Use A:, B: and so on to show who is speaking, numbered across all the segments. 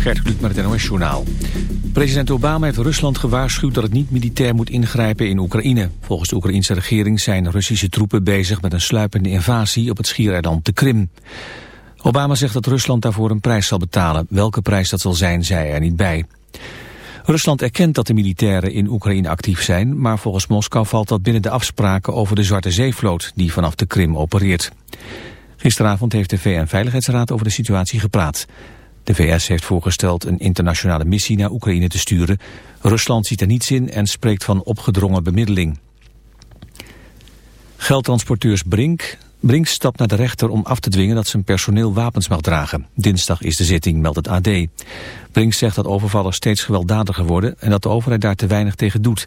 A: Gert Kluk met het NOS Journaal. President Obama heeft Rusland gewaarschuwd dat het niet militair moet ingrijpen in Oekraïne. Volgens de Oekraïnse regering zijn Russische troepen bezig met een sluipende invasie op het schiereiland de Krim. Obama zegt dat Rusland daarvoor een prijs zal betalen. Welke prijs dat zal zijn, zei hij er niet bij. Rusland erkent dat de militairen in Oekraïne actief zijn, maar volgens Moskou valt dat binnen de afspraken over de Zwarte Zeevloot die vanaf de Krim opereert. Gisteravond heeft de VN-veiligheidsraad over de situatie gepraat. De VS heeft voorgesteld een internationale missie naar Oekraïne te sturen. Rusland ziet er niets in en spreekt van opgedrongen bemiddeling. Geldtransporteurs Brink, Brink stapt naar de rechter om af te dwingen dat zijn personeel wapens mag dragen. Dinsdag is de zitting, meldt het AD. Brink zegt dat overvallers steeds gewelddadiger worden en dat de overheid daar te weinig tegen doet.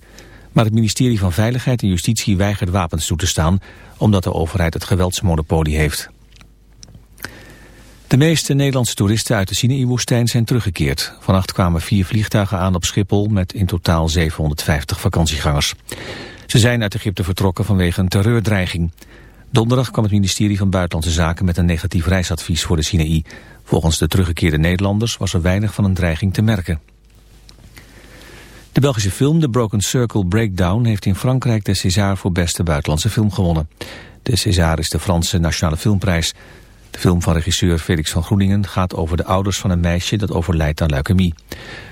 A: Maar het ministerie van Veiligheid en Justitie weigert wapens toe te staan omdat de overheid het geweldsmonopolie heeft. De meeste Nederlandse toeristen uit de Sinaï-woestijn zijn teruggekeerd. Vannacht kwamen vier vliegtuigen aan op Schiphol met in totaal 750 vakantiegangers. Ze zijn uit Egypte vertrokken vanwege een terreurdreiging. Donderdag kwam het ministerie van Buitenlandse Zaken met een negatief reisadvies voor de Sinaï. Volgens de teruggekeerde Nederlanders was er weinig van een dreiging te merken. De Belgische film The Broken Circle Breakdown heeft in Frankrijk de César voor beste buitenlandse film gewonnen. De César is de Franse Nationale Filmprijs. De film van regisseur Felix van Groeningen gaat over de ouders van een meisje dat overlijdt aan leukemie.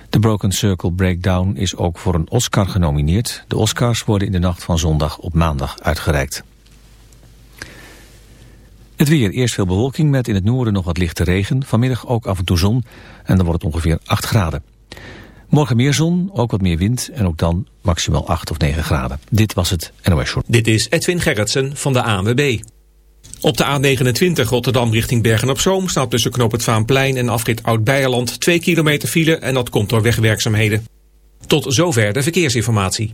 A: The Broken Circle Breakdown is ook voor een Oscar genomineerd. De Oscars worden in de nacht van zondag op maandag uitgereikt. Het weer, eerst veel bewolking met in het noorden nog wat lichte regen. Vanmiddag ook af en toe zon en dan wordt het ongeveer 8 graden. Morgen meer zon, ook wat meer wind en ook dan maximaal 8 of 9 graden. Dit was het NOS Short.
B: Dit is Edwin Gerritsen van de ANWB. Op de A29 Rotterdam richting Bergen-op-Zoom staat tussen Knoop het Vaanplein en afrit Oud-Beierland 2 kilometer file en dat komt door wegwerkzaamheden. Tot zover de verkeersinformatie.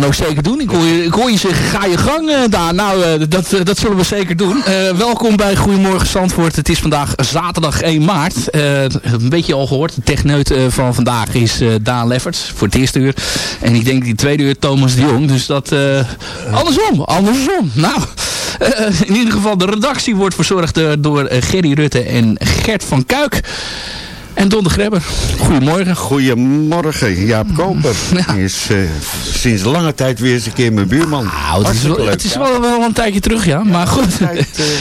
C: Dan ook zeker doen. Ik hoor je, ik hoor je zeggen, ga je gang eh, daar. Nou, eh, dat, eh, dat zullen we zeker doen. Welkom bij Goedemorgen Zandvoort. Het is vandaag zaterdag 1 maart. Een beetje al gehoord. De techneut van vandaag is Daan Lefferts voor het eerste uur. En ik denk die tweede uur Thomas de Jong. Dus dat... andersom, andersom. Nou, in ieder geval de redactie wordt verzorgd door Gerry Rutte en Gert van Kuik. En Don de Grebber. Goedemorgen.
D: Goedemorgen, Jaap Koper. Is eh, sinds lange tijd weer eens een keer mijn buurman.
C: Nou, het is,
D: Hartstikke
C: wel,
D: leuk.
C: het is wel, wel een tijdje terug, ja. Maar goed,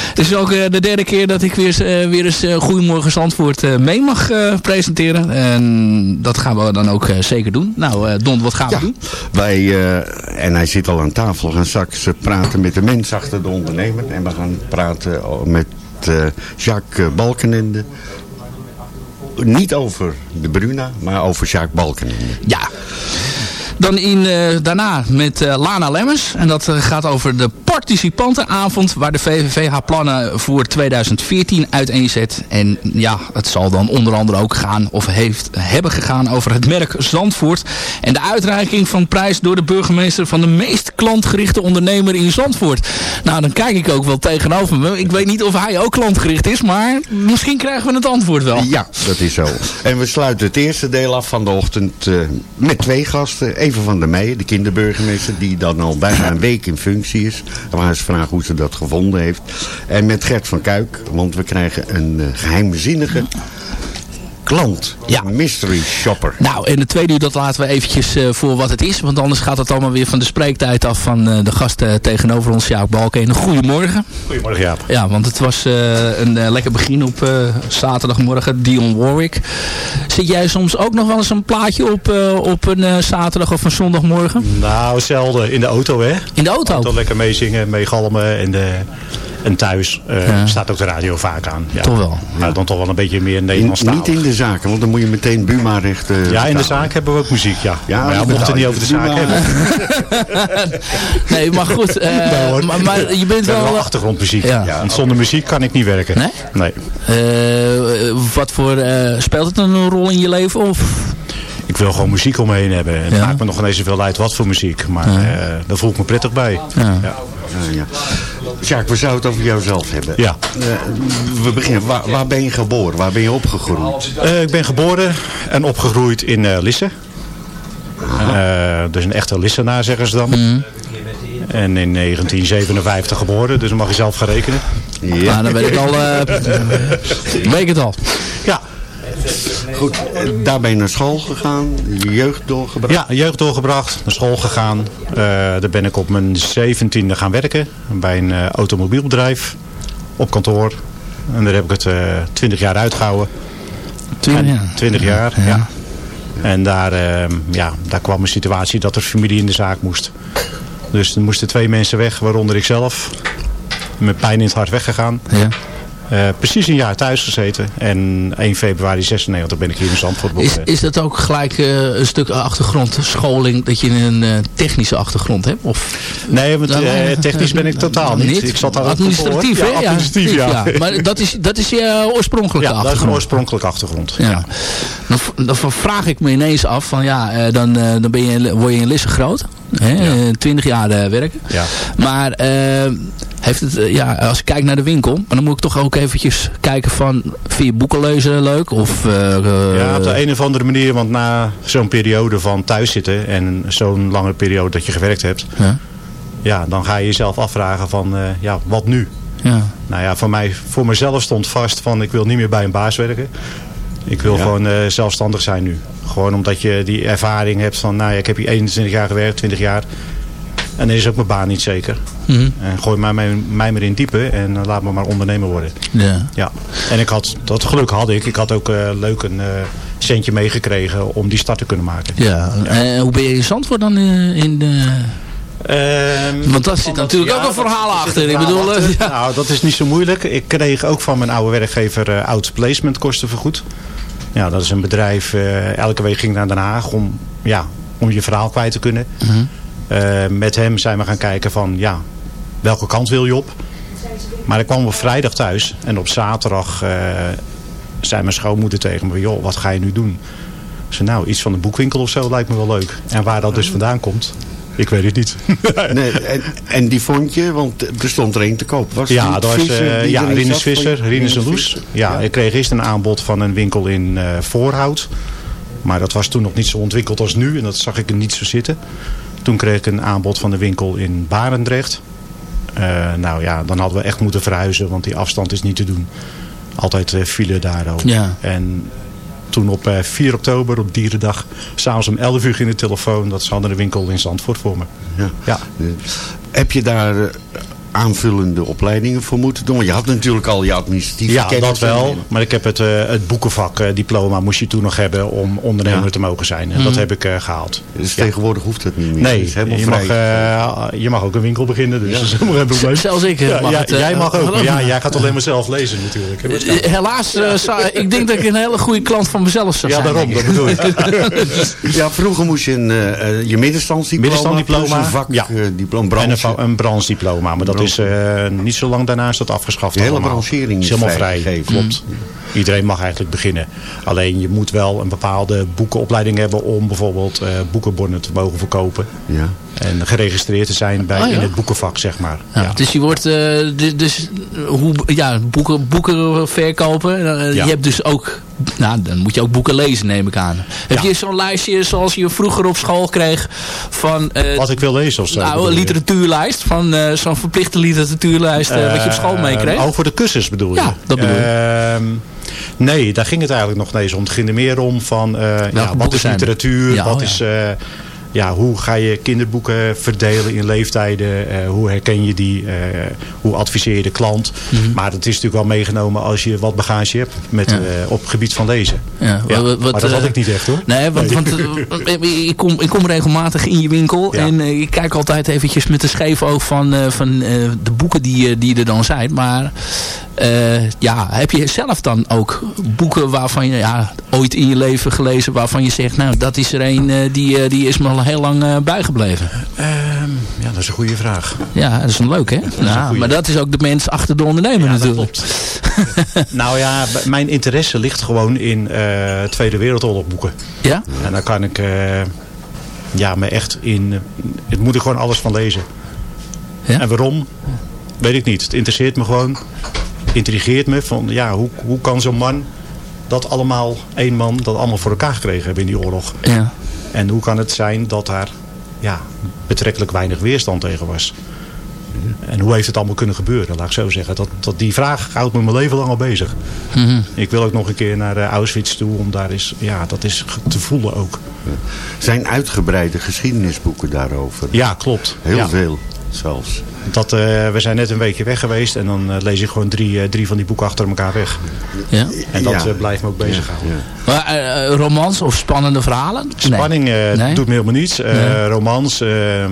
C: het is ook eh, de derde keer dat ik weer, eens, eh, weer eens eh, Goedemorgen Zandvoort eh, mee mag eh, presenteren. En dat gaan we dan ook eh, zeker doen. Nou, eh, Don, wat gaan we doen?
D: Wij, eh, en hij zit al aan tafel, gaan straks eh, praten met de mens achter de ondernemer. En we gaan praten oh, met eh, Jacques eh, Balkenende. Niet over de Bruna, maar over Jacques Balkenende.
C: Ja. Dan in, eh, daarna met eh, Lana Lemmers. En dat eh, gaat over de participantenavond waar de VVV haar plannen voor 2014 uiteenzet. En ja, het zal dan onder andere ook gaan of heeft, hebben gegaan over het merk Zandvoort. En de uitreiking van prijs door de burgemeester van de meest klantgerichte ondernemer in Zandvoort. Nou, dan kijk ik ook wel tegenover me. Ik weet niet of hij ook klantgericht is, maar misschien krijgen we het antwoord wel.
D: Ja, dat is zo. En we sluiten het eerste deel af van de ochtend met twee gasten. Van der Meijen, de kinderburgemeester, die dan al bijna een week in functie is. Gaan eens vragen hoe ze dat gevonden heeft. En met Gert van Kuik, want we krijgen een eh, geheimzinnige klant.
C: Ja.
D: Mystery shopper.
C: Nou, en de tweede uur dat laten we eventjes eh, voor wat het is. Want anders gaat het allemaal weer van de spreektijd af van eh, de gasten tegenover ons. Jaap Balken. Goedemorgen.
E: Goedemorgen Jaap.
C: Ja, want het was eh, een lekker begin op zaterdagmorgen. Dion Warwick. Zit jij soms ook nog wel eens een plaatje op, op een zaterdag of een zondagmorgen?
E: Nou, zelden in de auto hè.
C: In de auto?
E: Auto lekker meezingen, meegalmen en, de, en thuis eh,
C: Ja.
E: staat ook de radio vaak aan. Ja.
C: Toch wel?
E: Maar dan toch wel een beetje meer Nederlands
D: niet in de zaken, want dan moet je meteen Buma-recht... eh,
E: Ja, in de zaak hebben we ook muziek, ja.
D: Ja,
E: maar ja, we mochten het niet over de zaak hebben.
C: nee, maar goed. eh,
E: Nee, hoor.
C: maar, maar je bent wel...
E: wel achtergrondmuziek.
C: Ja.
E: Want zonder muziek kan ik niet werken.
C: Nee?
E: Nee.
C: eh, wat voor... eh, speelt het een rol in je leven? Of?
E: Ik wil gewoon muziek om me heen hebben. Het
C: Ja.
E: maakt me nog ineens zoveel uit wat voor muziek. Maar
C: Ja.
E: eh, daar voel ik me prettig bij.
C: Ja.
E: Ja.
D: Ja, ja. Jacques, we zouden het over jouzelf hebben.
E: Ja.
D: Eh, we beginnen. Waar, waar ben je geboren? Waar ben je opgegroeid?
E: Eh, ik ben geboren en opgegroeid in eh Lisse. Eh, dus een echte Lissenaar zeggen ze dan. En in 1957 geboren, dus dan mag je zelf gaan rekenen.
D: Ja.
C: Nou, dan weet ik al... eh weet ik het al.
E: Ja,
D: Goed, daar ben je naar school gegaan, je jeugd doorgebracht.
E: ja jeugd doorgebracht, naar school gegaan. Eh, daar ben ik op mijn zeventiende gaan werken bij een eh, automobielbedrijf op kantoor. En daar heb ik het eh, twintig jaar uitgehouden.
C: Twintig jaar.
E: 20 jaar, ja.
C: Ja.
E: En daar, eh, ja, daar kwam een situatie dat er familie in de zaak moest. Dus er moesten twee mensen weg, waaronder ik zelf. Met pijn in het hart weggegaan.
C: Ja.
E: Eh, precies een jaar thuis gezeten. En 1 februari 96 ben ik hier in Zandvoort
C: Is,
E: begonnen.
C: is dat ook gelijk eh, een stuk achtergrond, scholing, dat je een eh, technische achtergrond hebt? Of,
E: Nee, want technisch ben ik totaal niet. Ik zat daar
C: Administratief, hè?
E: Ja, administratief, ja.
C: Maar dat is, dat is je oorspronkelijke
E: Ja, dat is een
C: achtergrond.
E: oorspronkelijke achtergrond.
C: Ja. Dan, dan vraag ik me ineens af van ja, dan, dan ben je, word je in Lisse groot. Hè? eh, 20 jaar werken.
E: Ja.
C: Maar heeft het, eh, ja, als ik kijk naar de winkel, maar dan moet ik toch ook eventjes kijken van, vind je boeken lezen leuk? Of, eh, eh,
E: Ja, op de een of andere manier, want na zo'n periode van thuiszitten en zo'n lange periode dat je gewerkt hebt,
C: Ja.
E: ja, dan ga je jezelf afvragen van, eh, ja, wat nu?
C: ja.
E: Nou ja, voor, mij, voor mezelf stond vast van, ik wil niet meer bij een baas werken. Ik wil
D: Ja.
E: gewoon eh, zelfstandig zijn nu. Gewoon omdat je die ervaring hebt van, nou ja, ik heb hier 21 jaar gewerkt, 20 jaar. En dan is ook mijn baan niet zeker.
C: Mhm.
E: En gooi mij, mij, mij maar in diepe en eh, laat me maar ondernemer worden.
C: ja.
E: Ja, en ik had, dat geluk had ik. Ik had ook eh, leuk een eh, centje meegekregen om die start te kunnen maken.
C: Ja, eh, hoe ben je in Zandvoort dan eh, in de...
E: Ehm,
C: Want daar zit natuurlijk ook een verhaal achter. Ik bedoel,
E: achter.
C: eh, ja.
E: Nou, dat is niet zo moeilijk. Ik kreeg ook van mijn oude werkgever eh oud placement kosten vergoed. Ja, dat is een bedrijf. eh, elke week ging naar Den Haag om, ja, om je verhaal kwijt te kunnen.
C: Mhm.
E: Eh, met hem zijn we gaan kijken van, ja, welke kant wil je op? Maar ik kwam op vrijdag thuis en op zaterdag eh, zei mijn schoonmoeder tegen me, joh, wat ga je nu doen? Ik zei, nou, iets van een boekwinkel of zo lijkt me wel leuk. En waar dat dus vandaan komt, Ik weet het niet.
D: Nee, en, en die vond je, want er stond er één te koop. Was
E: Ja, dat was eh,
D: die
E: ja, Rinus? Visser, Rinus en Loes. Ja, ik kreeg eerst een aanbod van een winkel in eh, Voorhout. Maar dat was toen nog niet zo ontwikkeld als nu. En dat zag ik er niet zo zitten. Toen kreeg ik een aanbod van de winkel in Barendrecht. Eh, nou ja, dan hadden we echt moeten verhuizen. Want die afstand is niet te doen. Altijd eh, file daar ook.
C: Ja.
E: En toen op eh, 4 oktober, op Dierendag, s'avonds om 11 uur ging de telefoon. Dat ze hadden een winkel in Zandvoort voor me.
D: Ja.
E: Ja.
D: Heb je daar eh, aanvullende opleidingen voor moeten doen? Want je had natuurlijk al je administratieve
E: Ja,
D: kennis.
E: dat wel.
D: en-
E: Maar ik heb het, eh, het boekenvak eh, diploma moest je toen nog hebben om ondernemer
D: Ja.
E: te mogen zijn. En dat heb ik eh, gehaald.
D: Dus
E: Ja.
D: tegenwoordig hoeft dat niet meer.
E: Nee,
D: Het is helemaal
E: je
D: vrij.
E: mag, eh, je mag ook een winkel beginnen, dus dat is helemaal geen probleem.
C: Zelfs ik
E: Ja,
C: mag
E: ja,
C: het,
E: jij mag ook, maar ja, jij gaat alleen maar zelf lezen natuurlijk.
C: Helaas, eh, zou- ik denk dat ik een hele goede klant van mezelf zou
E: Ja,
C: zijn.
E: daarom,
C: denk
E: dat bedoel ik.
D: Ja, vroeger moest je een, je middenstandsdiploma,
E: Middenstandsdiploma,
D: plus een vak,
E: ja.
D: eh, diploma,
E: En een, een branchediploma, maar dat
D: Branche.
E: Is eh, niet zo lang daarna is dat afgeschaft
D: De hele
E: allemaal.
D: is
E: helemaal vrij,
D: vrijgegeven.
E: klopt. Iedereen mag eigenlijk beginnen. Alleen je moet wel een bepaalde boekenopleiding hebben om bijvoorbeeld eh, boekenbonnen te mogen verkopen.
D: Ja.
E: En geregistreerd te zijn bij,
C: Oh, ja.
E: in het boekenvak, zeg maar.
C: Ja,
E: Ja.
C: Dus je wordt eh, du- dus eh, hoe ja boeken, boeken verkopen.
E: Ja.
C: Je hebt dus ook nou dan moet je ook boeken lezen neem ik aan. Heb
E: Ja.
C: je zo'n lijstje zoals je vroeger op school kreeg van eh,
E: Wat ik wil lezen of zo.
C: nou, een literatuurlijst van eh, zo'n verplichte literatuurlijst wat je op school meekreeg?
E: Oh, voor de kussens bedoel je?
C: Ja, dat bedoel ik.
E: Nee, daar ging het eigenlijk nog niet eens om. Het ging er meer om van eh, ja, wat is
C: er?
E: literatuur,
C: Ja,
E: wat
C: oh ja.
E: is... ja, hoe ga je kinderboeken verdelen in leeftijden? eh, hoe herken je die? eh, hoe adviseer je de klant?
C: Mhm.
E: Maar het is natuurlijk wel meegenomen als je wat bagage hebt met,
C: Ja.
E: eh, op het gebied van lezen.
C: Ja,
E: Ja,
C: wat- wat,
E: maar dat had ik niet echt hoor.
C: Nee, want, want ik, kom, ik kom regelmatig in je winkel
E: Ja.
C: en ik kijk altijd eventjes met een scheef oog van, van de boeken die, die er dan zijn. Maar ja, heb je zelf dan ook boeken waarvan je ja, ooit in je leven gelezen waarvan je zegt, nou dat is er een die, die is me al heel lang eh, bijgebleven.
E: Ehm, ja, dat is een goede vraag.
C: Ja, dat is een leuk hè? Nou,
E: goeie.
C: maar dat is ook de mens achter de ondernemer
E: Ja, dat
C: natuurlijk.
E: Nou ja, mijn interesse ligt gewoon in eh, Tweede Wereldoorlog boeken.
C: Ja?
E: En daar kan ik eh, ja, me echt in... Het moet er gewoon alles van lezen.
C: Ja?
E: En waarom? Weet ik niet. Het interesseert me gewoon. Intrigeert me. Van, ja, hoe, hoe kan zo'n man dat allemaal, één man, dat allemaal voor elkaar gekregen hebben in die oorlog?
C: Ja.
E: En hoe kan het zijn dat daar ja, betrekkelijk weinig weerstand tegen was? En hoe heeft het allemaal kunnen gebeuren, laat ik zo zeggen. Dat, dat, die vraag houdt me mijn leven lang al bezig.
C: Mhm.
E: Ik wil ook nog een keer naar eh, Auschwitz toe, om daar eens, ja, dat is te voelen ook.
D: zijn uitgebreide geschiedenisboeken daarover.
E: Ja, klopt.
D: Heel
E: Ja.
D: veel zelfs.
E: Dat, eh, we zijn net een weekje weg geweest en dan eh, lees ik gewoon drie, eh, drie van die boeken achter elkaar weg.
C: Ja.
E: En dat
D: Ja.
E: blijft me ook bezighouden.
D: Ja.
C: Maar, romans of spannende verhalen? Nee.
E: Spanning eh,
C: Nee?
E: doet me helemaal niets. Eh,
C: Nee.
E: Romans, ehm,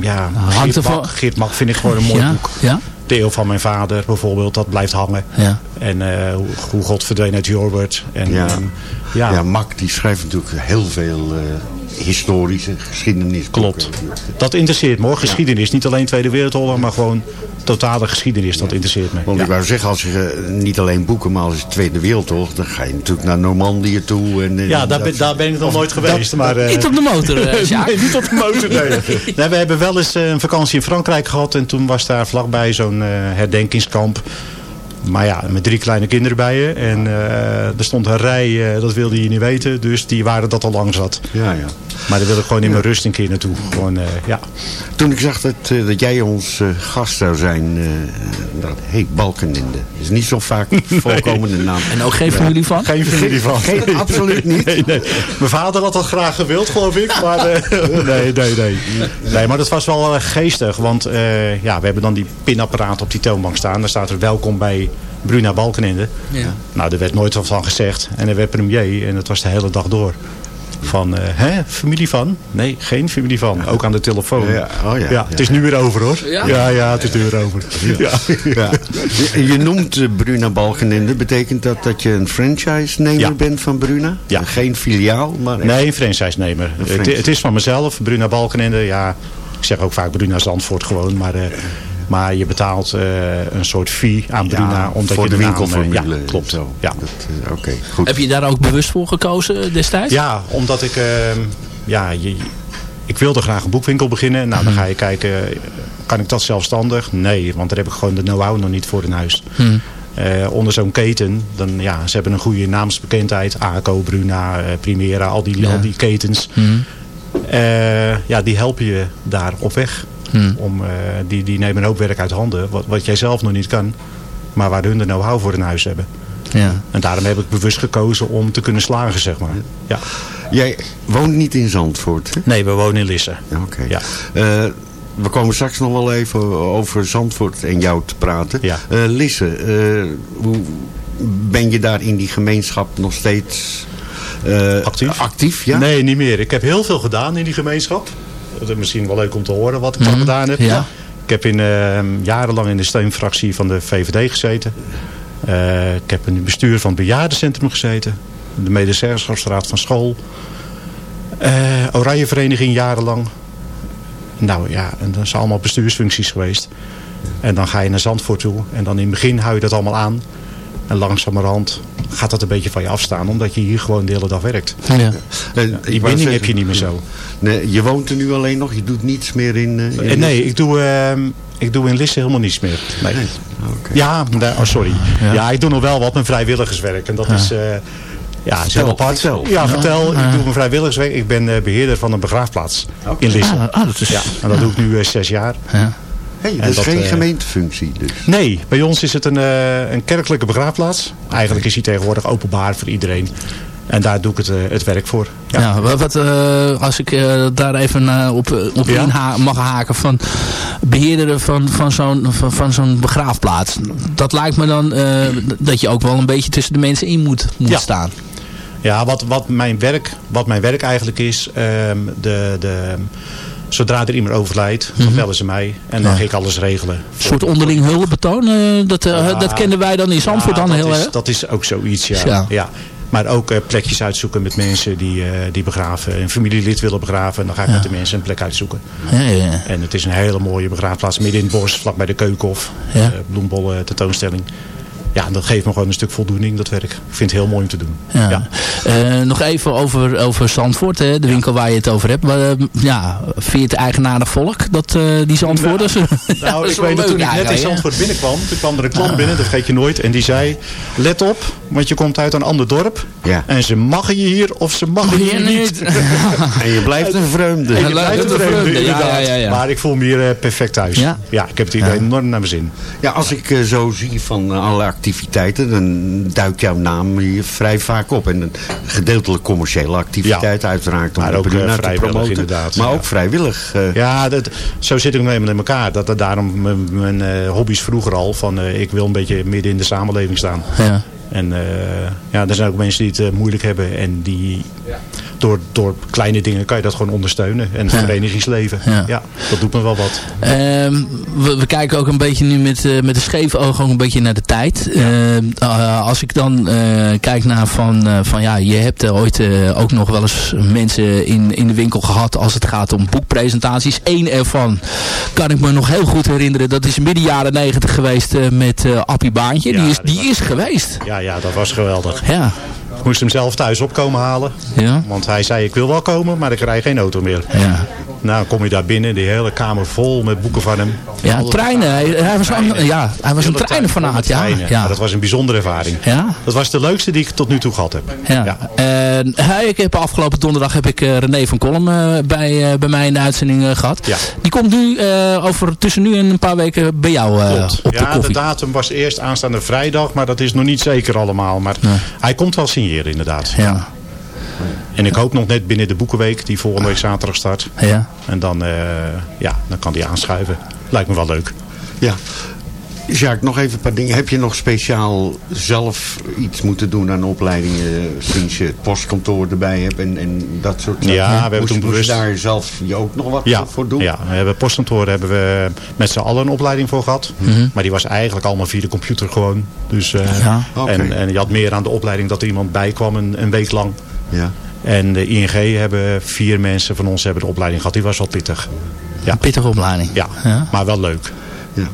E: ja,
C: hangt
E: Geert
C: ervan-
E: Mak, Geert Mak vind ik gewoon een mooi
C: ja?
E: boek.
C: Ja?
E: De eeuw van mijn vader bijvoorbeeld, dat blijft hangen.
C: Ja.
E: En eh, hoe, God verdween uit Jorbert. En,
D: Ja.
E: en, ja,
D: die schrijft natuurlijk heel veel eh, historische geschiedenisboeken.
E: klopt. Dat interesseert me hoor. Geschiedenis, niet alleen Tweede Wereldoorlog, maar gewoon totale geschiedenis. Dat interesseert me.
D: Want
E: Ja.
D: ik wou zeggen, als je eh, niet alleen boeken, maar als je Tweede Wereldoorlog, dan ga je natuurlijk naar Normandië toe. En, eh,
E: Ja, daar
D: dat
E: ben, daar ben ik nog
D: Of
E: nooit
D: dat-
E: geweest. maar, eh,
C: Niet op de motor, eh, Sjaak.
E: nee, niet op de motor, nee. nee. We hebben wel eens eh, een vakantie in Frankrijk gehad. En toen was daar vlakbij zo'n eh, herdenkingskamp. Maar ja, met drie kleine kinderen bij je. En eh, er stond een rij, eh, dat wilde je niet weten. Dus die waren dat al lang zat.
D: Ja, ja.
E: Maar daar wil ik gewoon in mijn rust een keer naartoe. Gewoon, eh, ja.
D: Toen ik zag dat, dat jij ons eh, gast zou zijn, eh dat heet Balkenende. Dat is niet zo vaak voorkomende naam.
C: En ook geen familie van?
E: Geen familie van.
D: Geen, absoluut niet.
E: Nee, nee. Mijn vader had dat graag gewild, geloof ik. Maar eh, nee, nee, nee. Nee, maar dat was wel geestig. Want eh, ja, we hebben dan die pinapparaat op die toonbank staan. Daar staat er welkom bij Bruna Balkenende.
C: Ja.
E: Nou, daar werd nooit wat van gezegd. En er werd premier. En dat was de hele dag door. Van, eh, hè, familie van? Nee, geen familie van. Ook aan de telefoon.
D: Ja, oh ja, ja.
E: het is nu weer over hoor.
C: Ja?
E: ja, ja, het is nu weer over. Ja.
D: Ja. Je, je noemt eh, Bruna Balkenende. Betekent dat dat je een franchise-nemer
E: Ja.
D: bent van Bruna?
E: Ja.
D: Geen filiaal, maar echt-
E: Nee, een franchise-nemer. Het,
D: franchise.
E: het is van mezelf, Bruna Balkenende. Ja, ik zeg ook vaak Bruna Zandvoort gewoon. Maar, eh, maar je betaalt eh, een soort fee aan Bruna.
D: Ja,
E: omdat
D: voor
E: je
D: de winkelformule.
E: eh, Ja, klopt.
D: Zo.
E: Ja.
D: Dat, eh, Oké, goed.
C: Heb je daar ook bewust voor gekozen destijds?
E: ja, omdat ik... eh, ja, je, ik wilde graag een boekwinkel beginnen. Nou, dan ga je kijken, kan ik dat zelfstandig? Nee, want daar heb ik gewoon de know-how nog niet voor in huis.
C: Hm.
E: Eh, onder zo'n keten, dan, ja, ze hebben een goede naamsbekendheid. ACO, Bruna, eh, Primera, al die,
C: Ja.
E: al die ketens.
C: Hm.
E: Eh, ja, die helpen je daar op weg.
C: Hm.
E: Om, eh, die, die nemen een hoop werk uit handen, wat, wat jij zelf nog niet kan. Maar waar hun de know-how voor in huis hebben.
C: Ja.
E: En daarom heb ik bewust gekozen om te kunnen slagen, zeg maar. Ja.
D: Jij woont niet in Zandvoort, hè?
E: Nee, we wonen in Lisse.
D: Ja, Oké.
E: Ja.
D: Eh, we komen straks nog wel even over Zandvoort en jou te praten.
E: Ja.
D: Eh, Lisse, eh, hoe ben je daar in die gemeenschap nog steeds eh,
E: Actief?
D: actief ja?
E: Nee, niet meer. Ik heb heel veel gedaan in die gemeenschap. Dat is misschien wel leuk om te horen wat ik al
C: Mhm,
E: gedaan heb.
C: ja.
E: Ik heb in, eh, jarenlang in de steunfractie van de VVD gezeten. Eh, ik heb in het bestuur van het bejaardencentrum gezeten. De medezeggenschapsraad van school. Eh Oranje Vereniging jarenlang. Nou ja, en dat zijn allemaal bestuursfuncties geweest. En dan ga je naar Zandvoort toe. En dan in het begin hou je dat allemaal aan. En langzamerhand gaat dat een beetje van je afstaan. Omdat je hier gewoon de hele dag werkt.
C: Ja.
D: Eh,
E: Die binding heb je niet meer zo.
D: Nee, je woont er nu alleen nog, je doet niets meer in... eh, in
E: Eh, nee, ik doe, ehm, ik doe in Lisse helemaal niets meer. Nee.
D: Nee. Oké.
E: Ja, oh, sorry.
C: Ja.
E: Ja. ik doe nog wel wat met vrijwilligerswerk. En dat is, eh, ja, is
D: Vertel,
E: heel apart.
D: vertel.
E: Ja, vertel. Ik doe mijn vrijwilligerswerk. Ik ben eh, beheerder van een begraafplaats in Lisse.
C: Ah, ah, dat is...
E: Ja, en dat doe ik nu zes jaar.
C: Ja.
D: Hey, dat is
E: dat,
D: geen
E: eh,
D: gemeentefunctie dus.
E: Nee, bij ons is het een, eh, een kerkelijke begraafplaats. Eigenlijk is die tegenwoordig openbaar voor iedereen. En daar doe ik het, eh, het werk voor. Ja.
C: Ja, wat, wat, eh, als ik eh, daar even eh, op, op
E: Ja?
C: inha- mag haken van beheerder van, van zo'n van, van zo'n begraafplaats. Dat lijkt me dan eh, dat je ook wel een beetje tussen de mensen in moet, moet
E: Ja.
C: staan.
E: Ja, wat, wat, mijn werk, wat mijn werk eigenlijk is, ehm, de, de, zodra er iemand overlijdt, dan bellen ze mij en dan ga ik alles regelen.
C: Een soort onderling hulpbetoon, eh, dat, eh, dat kenden wij dan in Zandvoort dan heel erg.
E: Dat is ook zoiets, ja.
C: Ja.
E: Maar ook eh, plekjes uitzoeken met mensen die, die begraven. Een familielid willen begraven. En dan ga ik met de mensen een plek uitzoeken.
C: Ja, ja, ja.
E: En het is een hele mooie begraafplaats. Midden in het bos, vlak bij de keukenhof. Bloembollen tentoonstelling. Ja, dat geeft me gewoon een stuk voldoening, dat werk. Ik vind het heel mooi om te doen.
C: Ja.
E: Ja.
C: Eh, nog even over, over Zandvoort, hè, de winkel waar je het over hebt. Maar, eh, ja, vind je het eigenaardig volk, dat, eh, die Zandvoorters?
E: Nou,
C: dat
E: ik weet dat toen ik net in? Zandvoort binnenkwam, toen kwam er een klant binnen, dat vergeet je nooit. En die zei, let op, want je komt uit een ander dorp.
D: Ja.
E: En ze maggen je hier of ze maggen je niet.
D: En je blijft een vreemde.
E: En je blijft een vreemde,
C: ja,
E: inderdaad.
C: ja, ja, ja.
E: Maar ik voel me hier perfect thuis.
C: Ja?
E: Ja, ik heb het hier
C: Ja.
E: enorm naar mijn zin.
D: Ja, als ik zo zie van alle activiteiten, dan duikt jouw naam hier vrij vaak op. En een gedeeltelijk commerciële activiteit uiteraard om
E: Maar
D: de
E: ook,
D: te
E: vrijwillig
D: promoten.
E: inderdaad,
D: Maar
E: ja.
D: ook vrijwillig. eh,
E: Ja, dat, zo zit ik eenmaal in elkaar. Dat, dat daarom mijn, mijn eh, hobby's vroeger al. Van, eh, ik wil een beetje midden in de samenleving staan.
C: Ja.
E: En eh, ja, er zijn ook mensen die het moeilijk hebben. En die door, door kleine dingen kan je dat gewoon ondersteunen. En het
C: Ja.
E: verenigingsleven.
C: Ja.
E: Ja. dat doet me wel wat.
C: Ehm, we, we kijken ook een beetje nu met, eh, met een scheef oog ook een beetje naar de tijd. Ehm, eh, als ik dan eh, kijk naar van, van ja, je hebt ooit ook nog wel eens mensen in, in de winkel gehad als het gaat om boekpresentaties. Eén ervan kan ik me nog heel goed herinneren. Dat is midden jaren negentig geweest met Appie Baantje. Die is, die
E: was-
C: is geweest.
E: Ja, ja, dat was geweldig.
C: Ja.
E: Ik moest hem zelf thuis opkomen halen.
C: Ja.
E: Want hij zei, ik wil wel komen, maar ik rij geen auto meer.
C: Ja.
E: Nou, kom je daar binnen, die hele kamer vol met boeken van hem.
C: Ja,
E: Alle-
C: treinen. Hij, hij was, een, ja, hij was een treinenfanaat. Ja.
E: treinen.
C: Ja.
E: Maar dat was een bijzondere ervaring.
C: Ja.
E: Dat was de leukste die ik tot nu toe gehad heb.
C: Ja.
E: Ja.
C: En hij, ik heb afgelopen donderdag heb ik eh, René van Kolm eh, bij, eh, bij mij in de uitzending eh, gehad.
E: Ja.
C: Die komt nu over tussen nu en een paar weken bij jou
E: ja, de datum was eerst aanstaande vrijdag, maar dat is nog niet zeker allemaal. Maar
C: Nee.
E: hij komt wel signeren inderdaad.
C: ja.
E: En ik hoop nog net binnen de Boekenweek, die volgende week zaterdag start.
C: Ja.
E: En dan, eh, ja, dan kan hij aanschuiven. Lijkt me wel leuk.
D: Ja. Jacques, nog even een paar dingen. Heb je nog speciaal zelf iets moeten doen aan opleidingen sinds je het postkantoor erbij hebt en, en dat soort zaken?
E: Ja, we hebben
D: Moest-
E: toen
D: moest
E: bewust-
D: je daar zelf je ook nog wat
E: Ja,
D: voor doen?
E: ja, we hebben postkantoor hebben we met z'n allen een opleiding voor gehad.
C: Mhm.
E: Maar die was eigenlijk allemaal via de computer gewoon. Dus, eh,
C: Ja.
D: Oké.
E: en, en je had meer aan de opleiding dat er iemand bij kwam een, een week lang.
D: Ja.
E: En de ING hebben vier mensen van ons hebben de opleiding gehad. Die was wel pittig. Ja,
C: Een pittige opleiding.
E: ja,
C: Ja.
E: maar wel leuk.
D: Ja.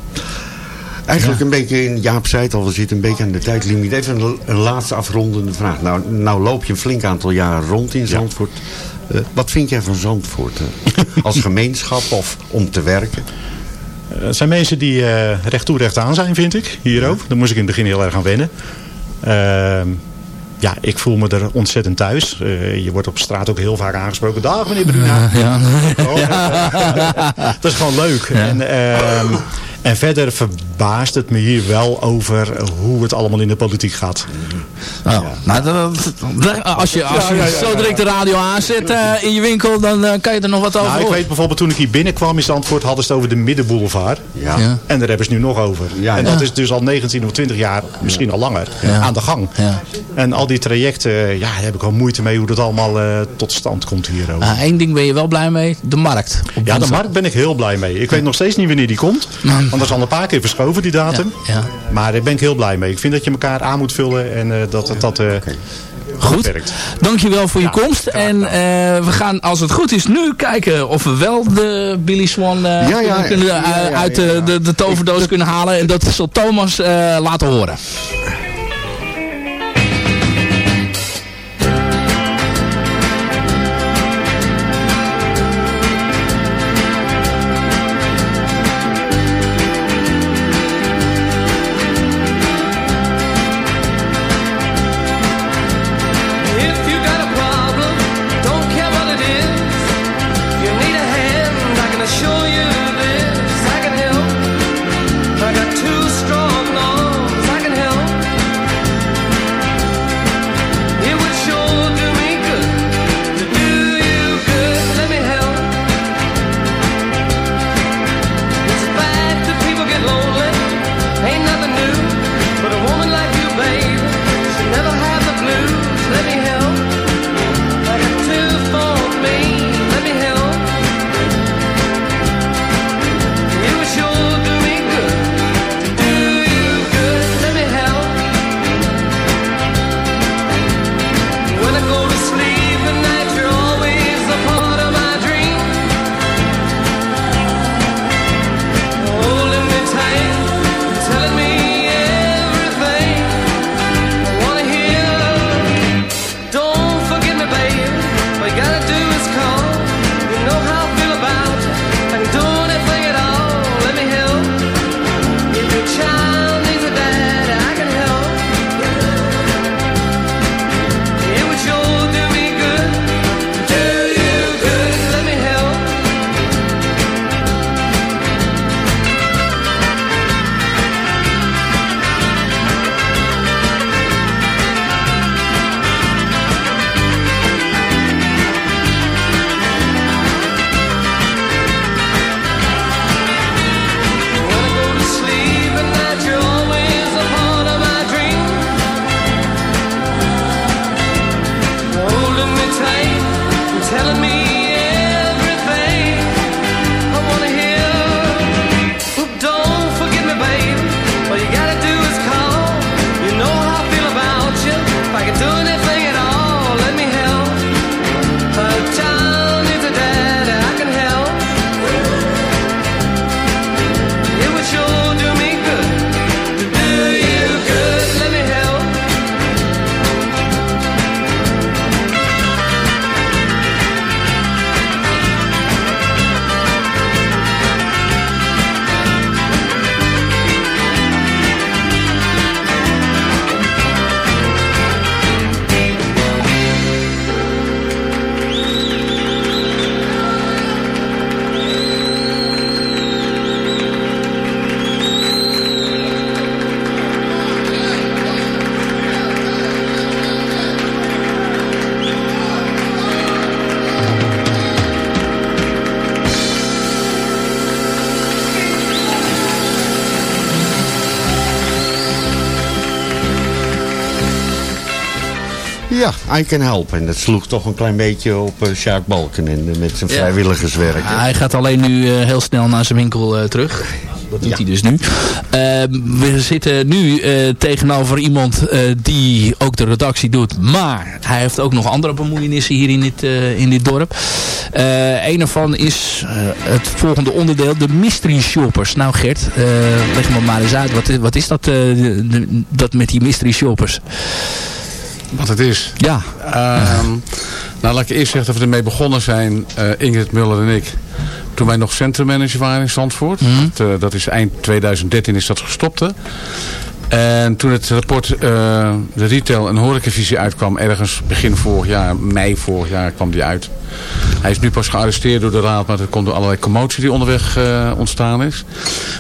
D: Eigenlijk een beetje, in Jaap zei het al, we zitten een beetje aan de tijdlimiet. Even een, een laatste afrondende vraag. Nou, nou loop je een flink aantal jaren rond in Zandvoort. Eh, wat vind jij van Zandvoort? eh? als gemeenschap of om te werken?
E: Eh, Het zijn mensen die eh recht toe recht aan zijn, vind ik. Hier ook. Daar moest ik in het begin heel erg aan wennen. Ehm, ja, ik voel me er ontzettend thuis. Eh, je wordt op straat ook heel vaak aangesproken. Dag meneer Bruna.
F: Ja.
E: Dat is gewoon leuk. En, ehm, en verder verbaast het me hier wel over hoe het allemaal in de politiek gaat.
F: Oh, nou, dat- dat- als je, als je
E: Ja, ja, ja,
F: zo direct de radio aanzet eh, in je winkel, dan eh, kan je er nog wat over
E: Nou, ik weet bijvoorbeeld toen ik hier binnenkwam in Zandvoort hadden ze het over de Middenboulevard.
D: Ja.
F: Ja.
E: En daar hebben ze het nu nog over.
D: Ja,
E: en dat is dus al 19 of 20 jaar, misschien al langer,
F: Ja.
E: aan de gang.
F: Ja.
E: En al die trajecten, ja, daar heb ik wel moeite mee hoe dat allemaal eh, tot stand komt hier. ook.
F: Eén ding ben je wel blij mee, de markt.
E: Ja, de markt ben ik heel blij mee. Ik weet nog steeds niet wanneer die komt. Want dat is al een paar keer verschoven, die datum.
F: Ja, ja.
E: Maar daar ben ik heel blij mee. Ik vind dat je elkaar aan moet vullen en eh, dat dat, dat eh,
F: Goed.
E: werkt.
F: Dankjewel voor je
E: Ja,
F: komst.
E: graag
F: En eh, we gaan, als het goed is, nu kijken of we wel de Billy Swan eh,
D: Ja, ja,
F: kunnen,
D: ja, ja, ja,
F: uit de, de, de toverdoos kunnen halen. En dat zal Thomas eh, laten horen.
G: I can help.
D: En dat sloeg toch een klein beetje op uh, Sjaak Balkenende met zijn
F: Ja.
D: vrijwilligerswerk.
F: hij gaat alleen nu eh, heel snel naar zijn winkel eh, terug. Dat doet
D: Ja.
F: hij dus nu. Ehm, we zitten nu eh, tegenover iemand eh, die ook de redactie doet. Maar hij heeft ook nog andere bemoeienissen hier in dit, eh, in dit dorp. Eh een ervan is eh, het volgende onderdeel. De mystery shoppers. Nou Gert, eh, leg me maar eens uit. Wat, is- wat is dat, eh, de- dat met die mystery shoppers?
H: Wat het is.
F: Ja.
H: Ehm, Nou, laat ik eerst zeggen dat we ermee begonnen zijn, eh, Ingrid Muller en ik. Toen wij nog centrummanager waren in Zandvoort. Dat, eh, dat is eind 2013 is dat gestopt. Hè? En toen het rapport eh, de retail en horecavisie uitkwam, ergens begin vorig jaar, mei vorig jaar kwam die uit. Hij is nu pas gearresteerd door de raad, maar dat komt door allerlei commotie die onderweg eh, ontstaan is.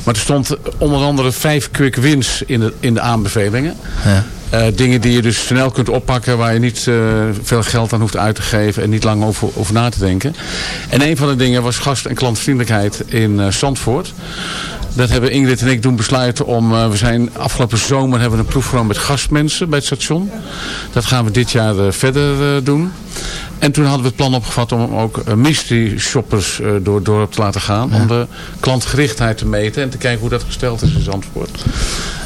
H: Maar er stond onder andere vijf quick wins in de, in de aanbevelingen.
C: Ja.
H: Eh, dingen die je dus snel kunt oppakken, waar je niet veel geld aan hoeft uit te geven en niet lang over, over na te denken. En een van de dingen was gast- en klantvriendelijkheid in Zandvoort. Dat hebben Ingrid en ik doen besluiten om, eh, we zijn afgelopen zomer hebben we een proef genomen met gastmensen bij het station. Dat gaan we dit jaar eh, verder eh, doen. En toen hadden we het plan opgevat om ook mystery shoppers door het dorp te laten gaan. Om de klantgerichtheid te meten en te kijken hoe dat gesteld is in Zandvoort.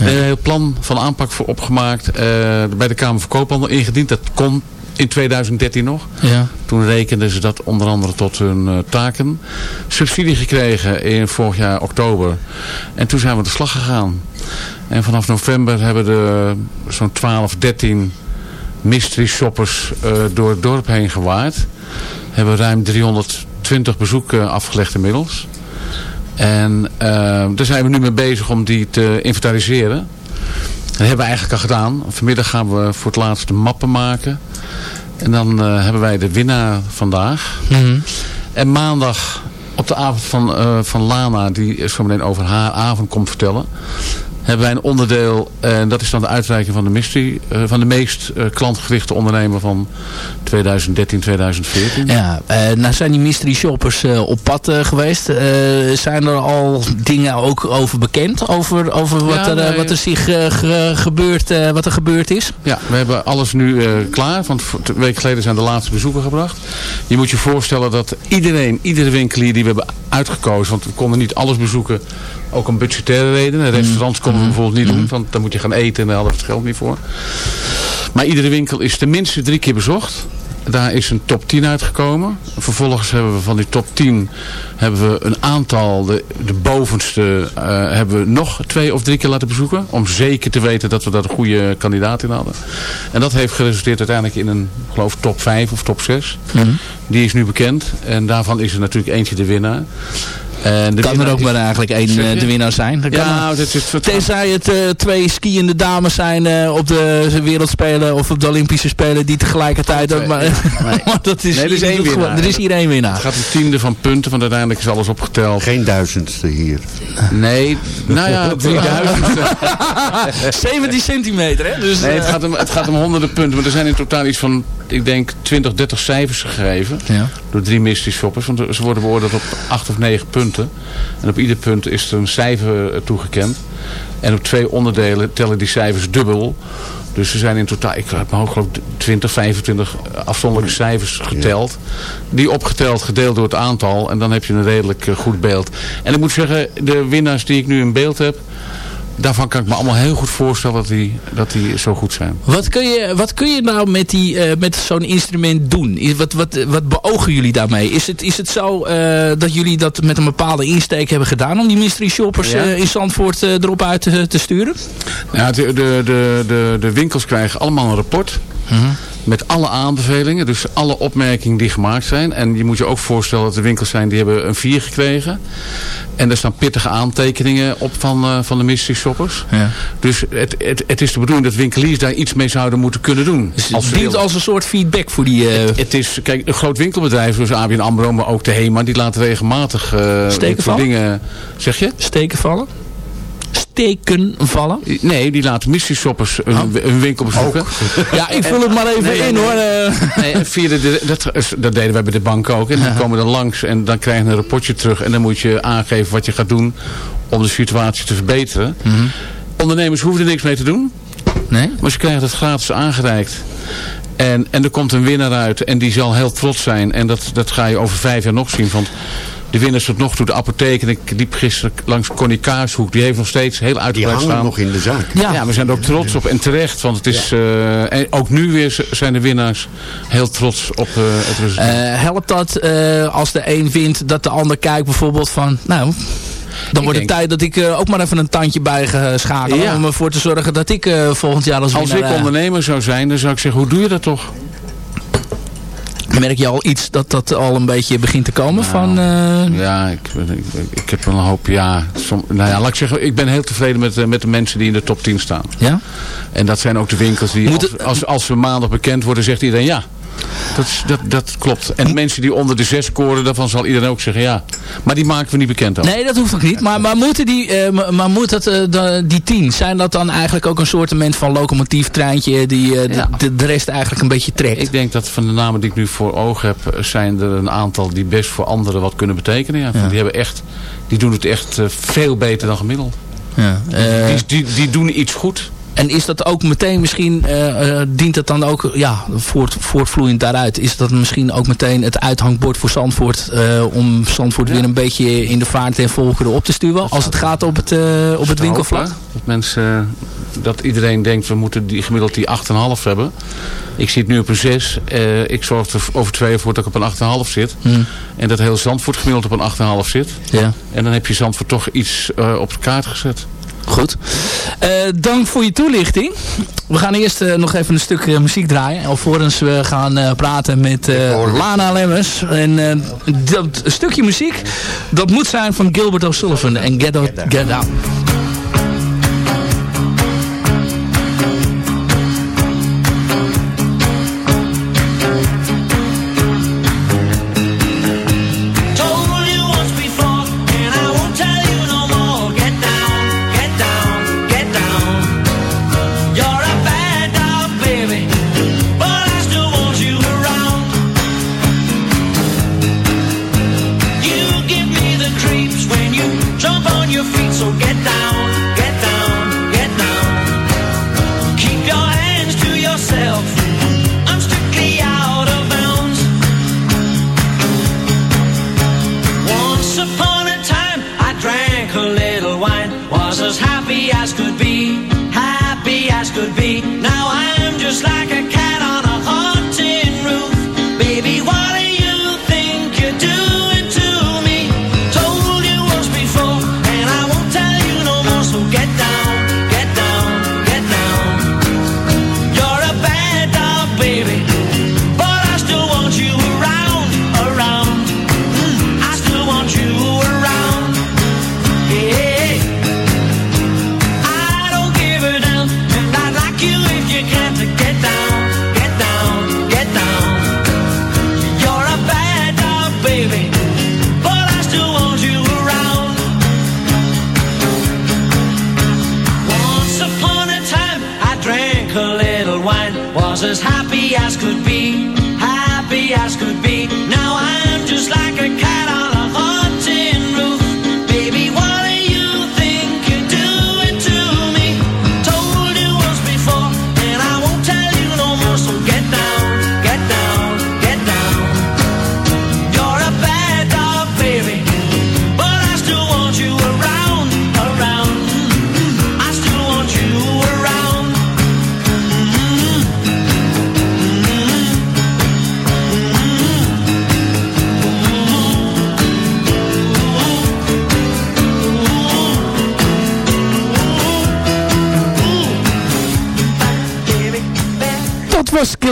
H: Is een heel plan van aanpak voor opgemaakt. bij de Kamer van Koophandel ingediend. Dat kon in 2013 nog.
C: Ja.
H: Toen rekenden ze dat onder andere tot hun eh, taken. Subsidie gekregen in vorig jaar oktober. En toen zijn we aan de slag gegaan. En vanaf november hebben er zo'n 12, 13 mystery shoppers eh, door het dorp heen gewaard. Hebben ruim 320 bezoeken afgelegd inmiddels. En eh, daar zijn we nu mee bezig om die te inventariseren. Dat hebben we eigenlijk al gedaan. Vanmiddag gaan we voor het laatst de mappen maken. En dan eh, hebben wij de winnaar vandaag.
C: Mhm.
H: En maandag op de avond van, eh, van Lana, die zo meteen over haar avond komt vertellen. Hebben wij een onderdeel, en dat is dan de uitreiking van de, mystery, eh, van de meest eh, klantgerichte ondernemer van 2013, 2014.
C: Ja, eh, nou zijn die mystery shoppers eh, op pad geweest. Eh, zijn er al dingen ook over bekend? Over, over wat,
H: Ja,
C: er,
H: nee.
C: wat er zich eh, ge- gebeurd, eh, wat er gebeurd is?
H: Ja, we hebben alles nu eh, klaar. Want twee weken geleden zijn de laatste bezoeken gebracht. Je moet je voorstellen dat iedereen, iedere winkelier die we hebben uitgekozen. Want we konden niet alles bezoeken. Ook om budgettaire redenen. Restaurants konden we bijvoorbeeld niet doen. Want dan moet je gaan eten en daar hadden we het geld niet voor. Maar iedere winkel is tenminste drie keer bezocht. Daar is een top 10 uitgekomen. Vervolgens hebben we van die top 10 hebben we een aantal, de, de bovenste, eh, hebben we nog twee of drie keer laten bezoeken. Om zeker te weten dat we daar een goede kandidaat in hadden. En dat heeft geresulteerd uiteindelijk in een, geloof, top 5 of top 6. Die is nu bekend. En daarvan is er natuurlijk eentje de winnaar. En de
C: kan er ook
H: is-
C: maar eigenlijk één eh, de winnaar zijn. Dat
H: Ja,
C: er-
H: dat is, het
C: Tenzij het eh, twee skiënde dames zijn eh, op de wereldspelen of op de Olympische Spelen die tegelijkertijd ook maar, maar dat is,
H: Nee, er is één winnaar.
C: Er is hier één winnaar.
H: Het gaat een tiende van punten, want uiteindelijk is alles opgeteld.
D: Geen duizendste hier.
H: Nee, nou ja, 3000.
C: 17 centimeter, hè? Dus,
H: Nee, het
C: eh,
H: gaat, om, het gaat om honderden punten. Maar er zijn in totaal iets van, ik denk, 20, 30 cijfers gegeven.
C: Ja.
H: Door drie mystery shoppers. Want ze worden beoordeeld op acht of negen punten. En op ieder punt is er een cijfer eh, toegekend. En op twee onderdelen tellen die cijfers dubbel. Dus ze zijn in totaal, ik heb geloof ik 20, 25 afzonderlijke cijfers geteld. Die opgeteld, gedeeld door het aantal. En dan heb je een redelijk eh, goed beeld. En ik moet zeggen, de winnaars die ik nu in beeld heb... Daarvan kan ik me allemaal heel goed voorstellen dat die, dat die zo goed zijn.
C: Wat kun je, wat kun je nou met, die, eh, met zo'n instrument doen? Is- Wat, wat, wat beogen jullie daarmee? Is het, is het zo eh, dat jullie dat met een bepaalde insteek hebben gedaan... om die mystery shoppers
H: Ja.
C: eh, in Zandvoort erop uit te, te sturen?
H: Ja, de, de, de, de, de winkels krijgen allemaal een rapport. Met alle aanbevelingen, dus alle opmerkingen die gemaakt zijn. En je moet je ook voorstellen dat er winkels zijn die hebben een 4 gekregen. En er staan pittige aantekeningen op van, eh, van de mystery shoppers.
C: Ja.
H: Dus het, het, het is de bedoeling dat winkeliers daar iets mee zouden moeten kunnen doen.
C: Dus
H: Als
C: het
H: ze
C: dient als een soort feedback voor die... eh,
H: Het, het is, kijk, een groot winkelbedrijf zoals ABN AMRO, maar ook de HEMA, die laten regelmatig
C: Steken vallen?
H: dingen... Zeg je?
C: steken vallen? Steken vallen?
H: Nee, die laten mystery shoppers een, een winkel bezoeken.
C: Ja, ik vul het maar even
H: Nee,
C: in
H: nee.
C: hoor.
H: Nee, en via de, dat, dat deden wij bij de bank ook. En die komen dan langs en dan krijg je een rapportje terug. En dan moet je aangeven wat je gaat doen om de situatie te verbeteren. Ondernemers hoeven er niks mee te doen.
C: Nee?
H: Maar ze krijgen het gratis aangereikt. En, en er komt een winnaar uit en die zal heel trots zijn. En dat, dat ga je over vijf jaar nog zien. Want de winnaars tot nog toe, de apotheek. En ik liep gisteren langs Connie Kaarshoek. Die heeft nog steeds heel
D: Die
H: uitgebreid
D: hangen
H: staan.
D: nog in de zaak.
C: Ja.
H: Ja, we zijn er ook trots op. En terecht, want het is... eh, en ook nu weer zijn de winnaars heel trots op eh, het resultaat.
C: Eh, helpt dat eh, als de een wint dat de ander kijkt bijvoorbeeld van... Nou, dan wordt het
H: denk-
C: tijd dat ik ook maar even een tandje bij ga schakelen.
H: Ja.
C: Om ervoor te zorgen dat ik eh, volgend jaar als
H: Als
C: winnaar...
H: ik
C: eh,
H: ondernemer zou zijn, dan zou ik zeggen, hoe doe je dat toch?
I: Merk je al iets dat dat al een beetje begint te komen van... eh,
H: Ja, ik, ik, ik heb wel een hoop, ja. Som, nou ja, laat ik zeggen, ik ben heel tevreden met, eh, met de mensen die in de top 10 staan.
I: Ja?
H: En dat zijn ook de winkels die, als, als, als ze maandag bekend worden, zegt iedereen ja. Dat, dat, dat klopt. En mensen die onder de zes scoren, daarvan zal iedereen ook zeggen ja. Maar die maken we niet bekend ook.
I: Nee, dat hoeft ook niet. Maar, maar moeten die, eh, maar- moet dat, eh, die tien, zijn dat dan eigenlijk ook een soortement van locomotief treintje die eh, de, de, de rest eigenlijk een beetje trekt?
H: Ik denk dat van de namen die ik nu voor ogen heb, zijn er een aantal die best voor anderen wat kunnen betekenen. Ja. Die, hebben echt, die doen het echt veel beter dan gemiddeld.
I: Ja,
H: die, die, die doen iets goed.
I: En is dat ook meteen misschien, eh, eh, dient het dan ook, ja, voort, voortvloeiend daaruit, is dat misschien ook meteen het uithangbord voor Zandvoort, eh, om Zandvoort weer een beetje in de vaart en volkeren op te stuwen, als het gaat op het, op het winkelvlak?
H: Dat mensen, dat iedereen denkt we moeten die, gemiddeld die 8,5 hebben. Ik zit nu op een 6. eh, ik zorg er over twee jaar voor dat ik op een 8,5 zit.
I: Hmm.
H: En dat heel Zandvoort gemiddeld op een 8,5 zit.
I: Ja.
H: En dan heb je Zandvoort toch iets op de kaart gezet.
I: Goed. Eh, dank voor je toelichting. We gaan eerst eh, nog even een stuk eh, muziek draaien. Alvorens we gaan praten met Lana Lemmers. En dat stukje muziek, dat moet zijn van Gilbert O'Sullivan en Get, Out, Get Down.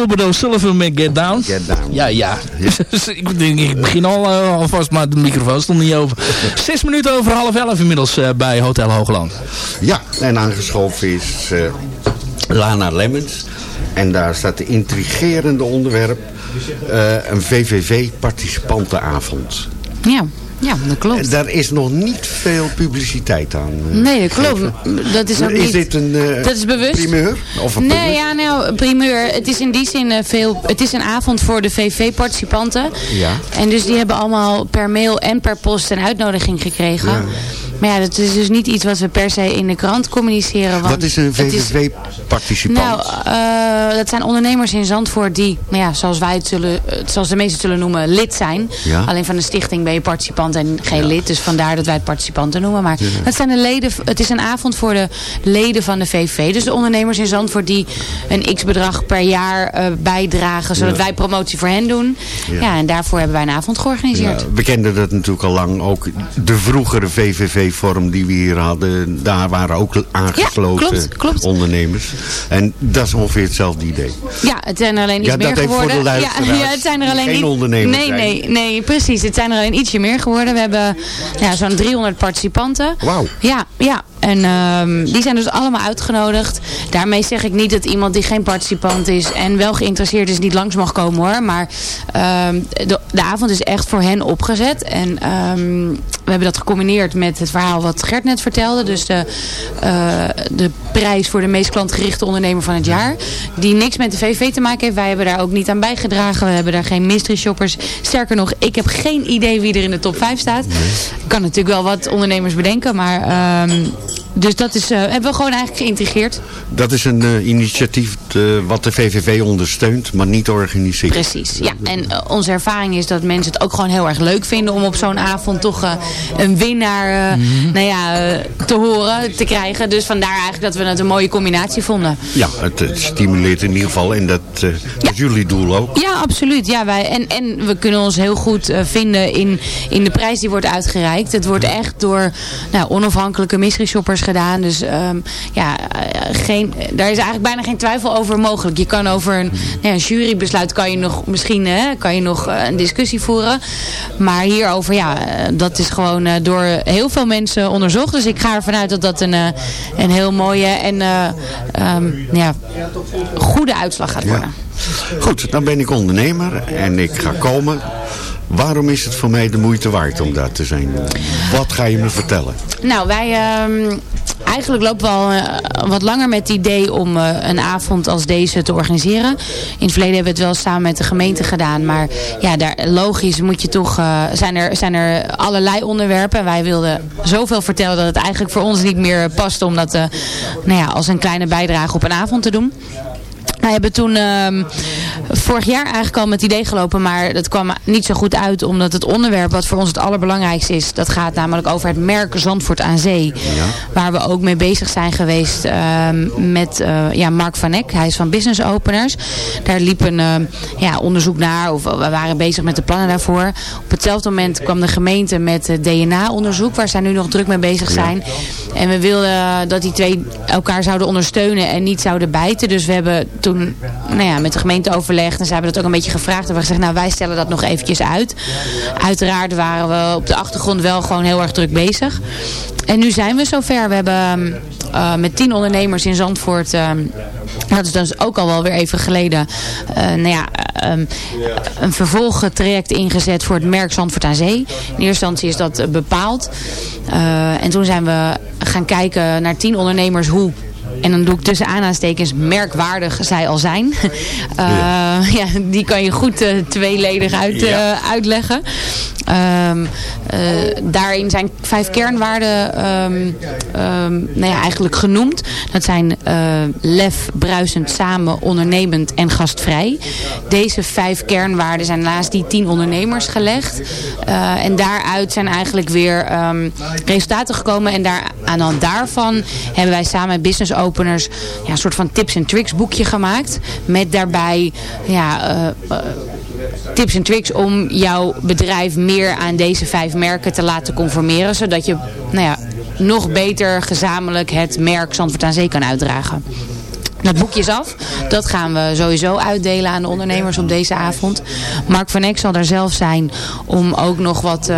I: Dat was Gilbert O'Sullivan met Get Down.
D: Get Down.
I: Ja, ja. Dus ik, denk, ik begin al eh, alvast, maar de microfoon stond niet open. Zes minuten over half elf inmiddels eh, bij Hotel Hoogland.
D: Ja, en aangeschoven is eh, Lana Lemmens. En daar staat de intrigerende onderwerp. eh, een VVV-participantenavond.
J: Ja, ja, dat klopt.
D: Daar is nog niet veel publiciteit aan. eh,
J: Nee, dat klopt. Dat is ook
D: Is
J: niet...
D: dit een eh,
J: dat is bewust.
D: primeur? Of een
J: nee, ja, nou, primeur. Het is in die zin eh, veel... Het is een avond voor de VV-participanten.
D: Ja.
J: En dus die hebben allemaal per mail en per post een uitnodiging gekregen.
D: Ja.
J: Maar ja, dat is dus niet iets wat we per se in de krant communiceren. Want
D: Wat is een VVV-participant?
J: Nou, eh, dat zijn ondernemers in Zandvoort die, nou ja, zoals wij het zullen, eh, zoals de meesten zullen noemen, lid zijn.
D: Ja.
J: Alleen van de stichting ben je participant en geen lid. Dus vandaar dat wij het participanten noemen. Maar dat zijn de leden, het is een avond voor de leden van de VV. Dus de ondernemers in Zandvoort die een x-bedrag per jaar eh, bijdragen. Zodat wij promotie voor hen doen.
D: Ja.
J: En daarvoor hebben wij een avond georganiseerd.
D: We kenden dat natuurlijk al lang. Ook de vroegere VVV cafévorm die we hier hadden, daar waren ook aangesloten
J: klopt, klopt.
D: ondernemers. En dat is ongeveer hetzelfde idee.
J: Ja, het zijn er alleen iets
D: Ja,
J: meer geworden.
D: de
J: ja, het zijn er alleen
D: geen
J: niet-
D: ondernemers
J: nee, nee, nee, precies. Het zijn er alleen ietsje meer geworden. We hebben ja, zo'n 300 participanten.
D: Wauw.
J: Ja, ja. En ehm, die zijn dus allemaal uitgenodigd. Daarmee zeg ik niet dat iemand die geen participant is en wel geïnteresseerd is niet langs mag komen hoor. Maar ehm, de, de avond is echt voor hen opgezet. En ehm, we hebben dat gecombineerd met het verhaal wat Gert net vertelde. Dus de, eh, de prijs voor de meest klantgerichte ondernemer van het jaar. Die niks met de VV te maken heeft. Wij hebben daar ook niet aan bijgedragen. We hebben daar geen mystery shoppers. Sterker nog, ik heb geen idee wie er in de top 5 staat. Ik kan natuurlijk wel wat ondernemers bedenken. Maar ehm, dus dat is, eh, hebben we gewoon eigenlijk geïntegreerd.
D: Dat is een eh, initiatief wat de VVV ondersteunt, maar niet organiseert.
J: Precies, ja. En onze ervaring is dat mensen het ook gewoon heel erg leuk vinden om op zo'n avond toch een winnaar eh, nou ja, eh, te horen, te krijgen. Dus vandaar eigenlijk dat we het een mooie combinatie vonden.
D: Ja, het, het stimuleert in ieder geval en dat, is jullie doel ook.
J: Ja, absoluut. Ja, wij, en, en we kunnen ons heel goed eh, vinden in, in de prijs die wordt uitgereikt. Het wordt echt door nou, onafhankelijke mystery shoppers gedaan. Dus ehm, ja, geen, daar is eigenlijk bijna geen twijfel over mogelijk. Je kan over een, nou een jurybesluit kan je nog misschien hè, kan je nog een discussie voeren. Maar hierover, ja, dat is gewoon door heel veel mensen onderzocht. Dus ik ga ervan uit dat dat een, eh, een heel mooie en ehm, ja, goede uitslag gaat worden.
D: Goed, dan ben ik ondernemer en ik ga komen. Waarom is het voor mij de moeite waard om daar te zijn? Wat ga je me vertellen?
J: Nou, wij ehm, eigenlijk lopen we al eh, wat langer met het idee om eh, een avond als deze te organiseren. In het verleden hebben we het wel samen met de gemeente gedaan. Maar ja, daar, logisch moet je toch, eh, zijn, er, zijn er allerlei onderwerpen. En wij wilden zoveel vertellen dat het eigenlijk voor ons niet meer past om dat nou ja, als een kleine bijdrage op een avond te doen. Wij hebben toen ehm, vorig jaar eigenlijk al met het idee gelopen, maar dat kwam niet zo goed uit, omdat het onderwerp wat voor ons het allerbelangrijkste is, dat gaat namelijk over het merk Zandvoort aan Zee. Waar we ook mee bezig zijn geweest ehm, met eh, ja, Mark van Eck, hij is van Business Openers. Daar liep een ehm, ja, onderzoek naar, of we waren bezig met de plannen daarvoor. Op hetzelfde moment kwam de gemeente met DNA-onderzoek, waar zij nu nog druk mee bezig zijn. En we wilden dat die twee elkaar zouden ondersteunen en niet zouden bijten. Dus we hebben toen nou ja, met de gemeente overlegd en ze hebben dat ook een beetje gevraagd. En we hebben gezegd, nou wij stellen dat nog eventjes uit. Uiteraard waren we op de achtergrond wel gewoon heel erg druk bezig. En nu zijn we zover. We hebben eh, met tien ondernemers in Zandvoort... eh, dat is dus ook al wel weer even geleden... eh, nou ja, eh, een vervolgtraject ingezet voor het merk Zandvoort aan Zee. In eerste instantie is dat bepaald. En toen zijn we gaan kijken naar tien ondernemers hoe en dan doe ik tussen aanhalingstekens merkwaardig zij al zijn. Eh, ja. die kan je goed eh, tweeledig uit, eh, uitleggen. Ehm, eh, daarin zijn vijf kernwaarden ehm, nou ja, eigenlijk genoemd. Dat zijn lef, bruisend, samen, ondernemend en gastvrij. Deze vijf kernwaarden zijn naast die tien ondernemers gelegd. En daaruit zijn eigenlijk weer resultaten gekomen. En daar, aan de hand daarvan hebben wij samen met Business Openers ja, een soort van tips en tricks boekje gemaakt. Met daarbij ja, eh, eh, tips en tricks om jouw bedrijf meer aan deze vijf merken te laten conformeren. Zodat je nou ja, nog beter gezamenlijk het merk Zandvoort aan Zee kan uitdragen. Dat boekje is af. Dat gaan we sowieso uitdelen aan de ondernemers op deze avond. Mark van Eck zal daar zelf zijn om ook nog wat, eh,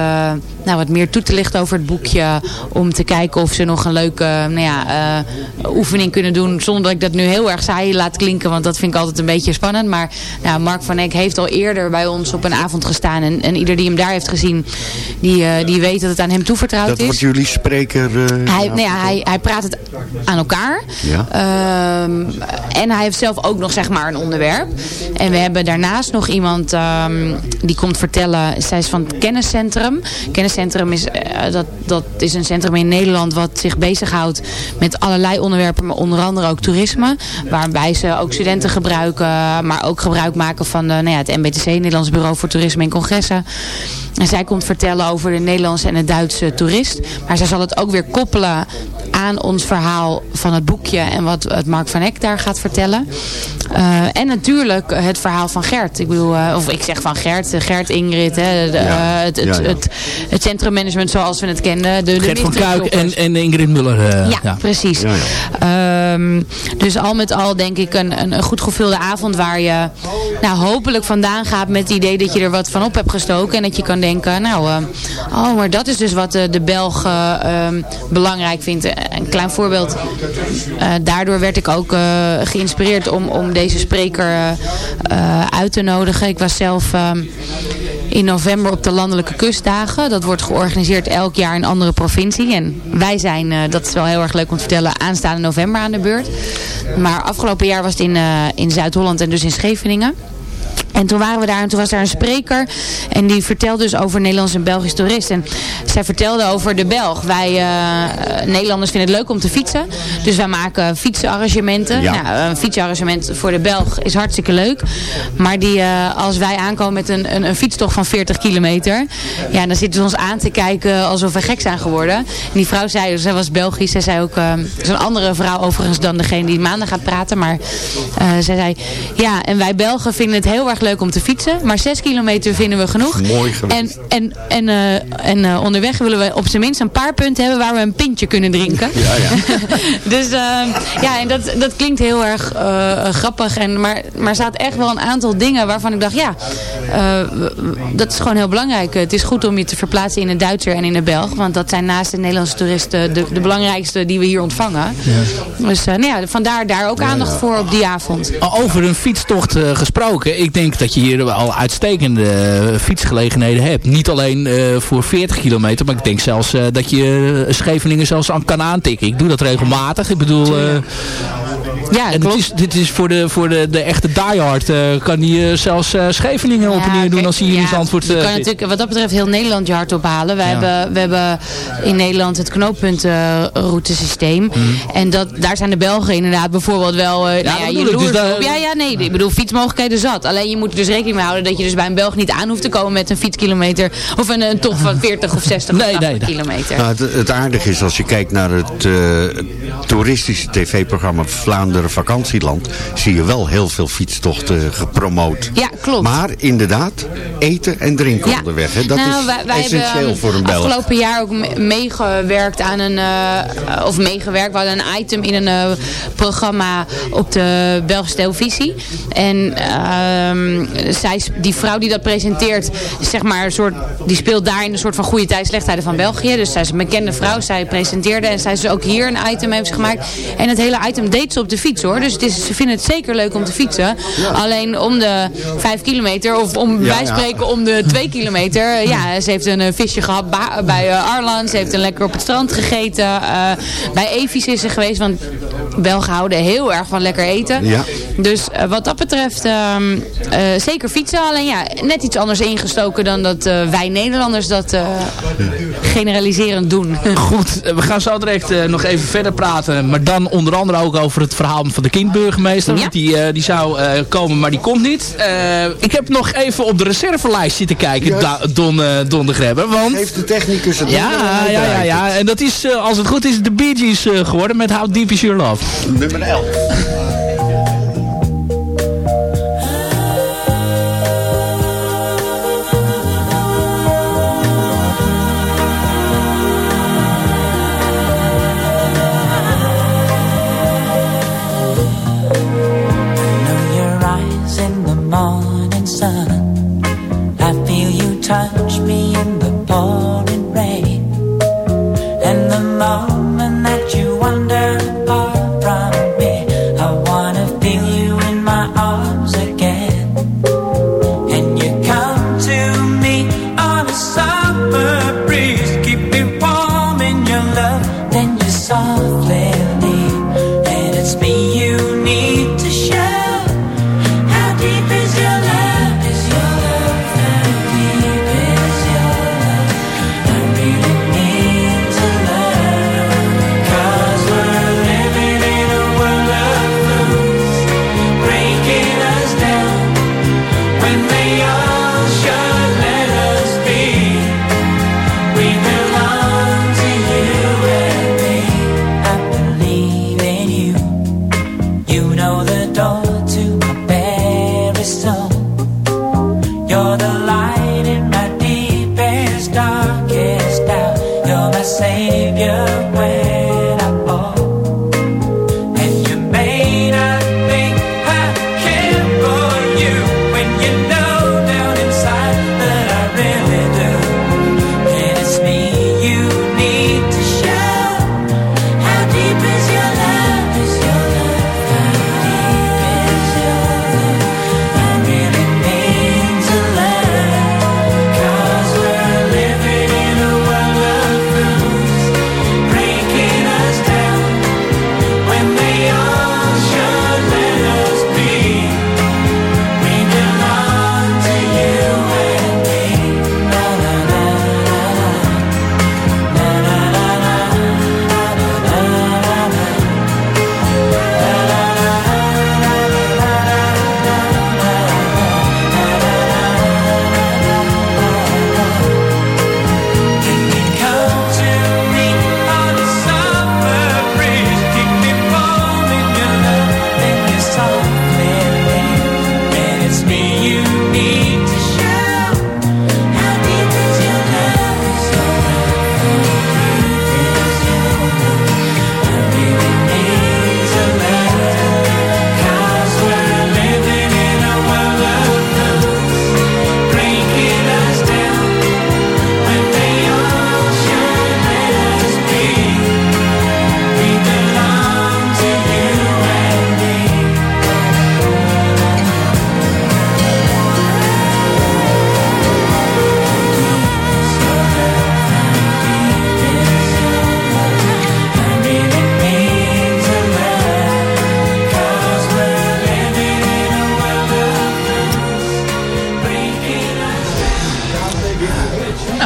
J: nou, wat meer toe te lichten over het boekje. Om te kijken of ze nog een leuke nou ja, eh, oefening kunnen doen. Zonder dat ik dat nu heel erg saai laat klinken. Want dat vind ik altijd een beetje spannend. Maar nou, Mark van Eck heeft al eerder bij ons op een avond gestaan. En, en ieder die hem daar heeft gezien, die, eh, die weet dat het aan hem toevertrouwd
D: Dat
J: is.
D: wordt jullie spreker...
J: Hij, nou ja, hij, hij praat het aan elkaar.
D: Ja.
J: En hij heeft zelf ook nog zeg maar een onderwerp. En we hebben daarnaast nog iemand ehm, die komt vertellen. Zij is van het kenniscentrum. Kenniscentrum is, eh, dat, dat is een centrum in Nederland wat zich bezighoudt met allerlei onderwerpen. Maar onder andere ook toerisme. Waarbij ze ook studenten gebruiken. Maar ook gebruik maken van de, nou ja, het NBTC, Nederlands Bureau voor Toerisme en Congressen. En zij komt vertellen over de Nederlandse en de Duitse toerist. Maar zij zal het ook weer koppelen aan ons verhaal van het boekje en wat het Mark van Eck daar gaat vertellen. Eh, en natuurlijk het verhaal van Gert. Ik bedoel, eh, of ik zeg van Gert, eh, Gert Ingrid, hè, de, het, het,
C: Ja, ja.
J: Het, het centrummanagement zoals we het kenden. De, de
C: Gert van Kuik en, en Ingrid Muller. eh,
J: Ja, precies. Ehm, dus al met al denk ik een, een, een goed gevulde avond waar je nou, hopelijk vandaan gaat met het idee dat je er wat van op hebt gestoken. En dat je kan denken, nou, eh, oh, maar dat is dus wat de, de Belg eh, ehm, belangrijk vindt. Een klein voorbeeld. Eh, daardoor werd ik ook geïnspireerd om, om deze spreker eh, eh, uit te nodigen. Ik was zelf... ehm, in november op de Landelijke Kustdagen. Dat wordt georganiseerd elk jaar in een andere provincie. En wij zijn, eh, dat is wel heel erg leuk om te vertellen, aanstaande november aan de beurt. Maar afgelopen jaar was het in, eh, in Zuid-Holland en dus in Scheveningen. En toen waren we daar en toen was daar een spreker. En die vertelde dus over Nederlands en Belgisch toerist. En zij vertelde over de Belg. Wij eh, Nederlanders vinden het leuk om te fietsen. Dus wij maken fietsenarrangementen.
K: Ja.
J: Nou, een fietsarrangement voor de Belg is hartstikke leuk. Maar die, eh, als wij aankomen met een, een, een fietstocht van 40 kilometer. Ja, dan zitten ze ons aan te kijken alsof we gek zijn geworden. En die vrouw zei, zij was Belgisch. Zij zei ook, eh, het is een andere vrouw overigens dan degene die maandag gaat praten. Maar eh, zij zei, ja, en wij Belgen vinden het heel erg leuk om te fietsen. Maar 6 kilometer vinden we genoeg.
D: Mooi geweest.
J: En, en, en, eh, en eh, onderweg willen we op zijn minst een paar punten hebben waar we een pintje kunnen drinken.
D: Ja, ja.
J: dus eh, ja, en dat, dat klinkt heel erg eh, grappig. En, maar, maar er staat echt wel een aantal dingen waarvan ik dacht, ja, eh, dat is gewoon heel belangrijk. Het is goed om je te verplaatsen in een Duitser en in een Belg. Want dat zijn naast de Nederlandse toeristen de, de belangrijkste die we hier ontvangen. Dus eh, nou ja, vandaar daar ook aandacht voor op die avond.
C: Over een fietstocht eh, gesproken. Ik denk dat je hier al uitstekende fietsgelegenheden hebt. Niet alleen eh, voor 40 kilometer. Maar ik denk zelfs eh, dat je eh, Scheveningen zelfs aan kan aantikken. Ik doe dat regelmatig. Ik bedoel...
J: ja,
C: en dit is, dit is voor de, voor de, de echte diehard. eh kan die zelfs Scheveningen op en neer doen als hij hier in Zandvoort
J: Je
C: eh,
J: kan
C: zit.
J: natuurlijk wat dat betreft heel Nederland je hart ophalen. We, hebben, we hebben in Nederland het knooppuntenroutesysteem. En dat, daar zijn de Belgen inderdaad bijvoorbeeld wel ja,
C: dat
J: je.
C: Dus.
J: Ja, ja, nee. Ik bedoel, fietsmogelijkheden zat. Alleen je moet er dus rekening mee houden dat je dus bij een Belg niet aan hoeft te komen met een fietskilometer. Of een, een tocht van 40 of 60 of 80 kilometer.
D: Nou, het, het aardige is als je kijkt naar het eh, toeristische tv-programma Vlaanderen Vakantieland, zie je wel heel veel fietstochten gepromoot.
J: Ja, klopt.
D: Maar inderdaad, eten en drinken
J: Ja.
D: onderweg. Hè? Dat
J: Nou,
D: is
J: wij, wij
D: essentieel
J: hebben
D: voor een Belg.
J: afgelopen jaar ook me- meegewerkt aan een, eh, of meegewerkt, we hadden een item in een eh, programma op de Belgische televisie. En ehm, zij, die vrouw die dat presenteert, zeg maar een soort, die speelt daarin een soort van goede tijd, slechte tijden van België. Dus zij is een bekende vrouw, zij presenteerde en zij is ook hier een item heeft ze gemaakt. En het hele item deed ze op de fiets hoor. Dus het is, ze vinden het zeker leuk om te fietsen. Alleen om de vijf kilometer, of om
K: Ja, ja.
J: spreken om de twee kilometer. Ja, ze heeft een eh, visje gehad bij eh, Arlan. Ze heeft een lekker op het strand gegeten. Eh, bij Evis is ze geweest, want Belgen houden heel erg van lekker eten.
D: Ja.
J: Dus eh, wat dat betreft ehm, eh, zeker fietsen. Alleen ja, net iets anders ingestoken dan dat eh, wij Nederlanders dat eh, generaliserend doen.
C: Goed, we gaan zo direct eh, nog even verder praten. Maar dan onder andere ook over het verhaal van de kindburgemeester.
J: Ja.
C: Die, eh, die zou eh, komen, maar die komt niet. Eh, ik heb nog even op de reservelijst zitten kijken, Da- Don, eh, Don de Grebber. Want...
D: Heeft de technicus het
C: Ja, ja, ja, ja. En dat is, als het goed is, de Bee Gees eh, geworden met How Deep Is Your Love.
D: Nummer 11.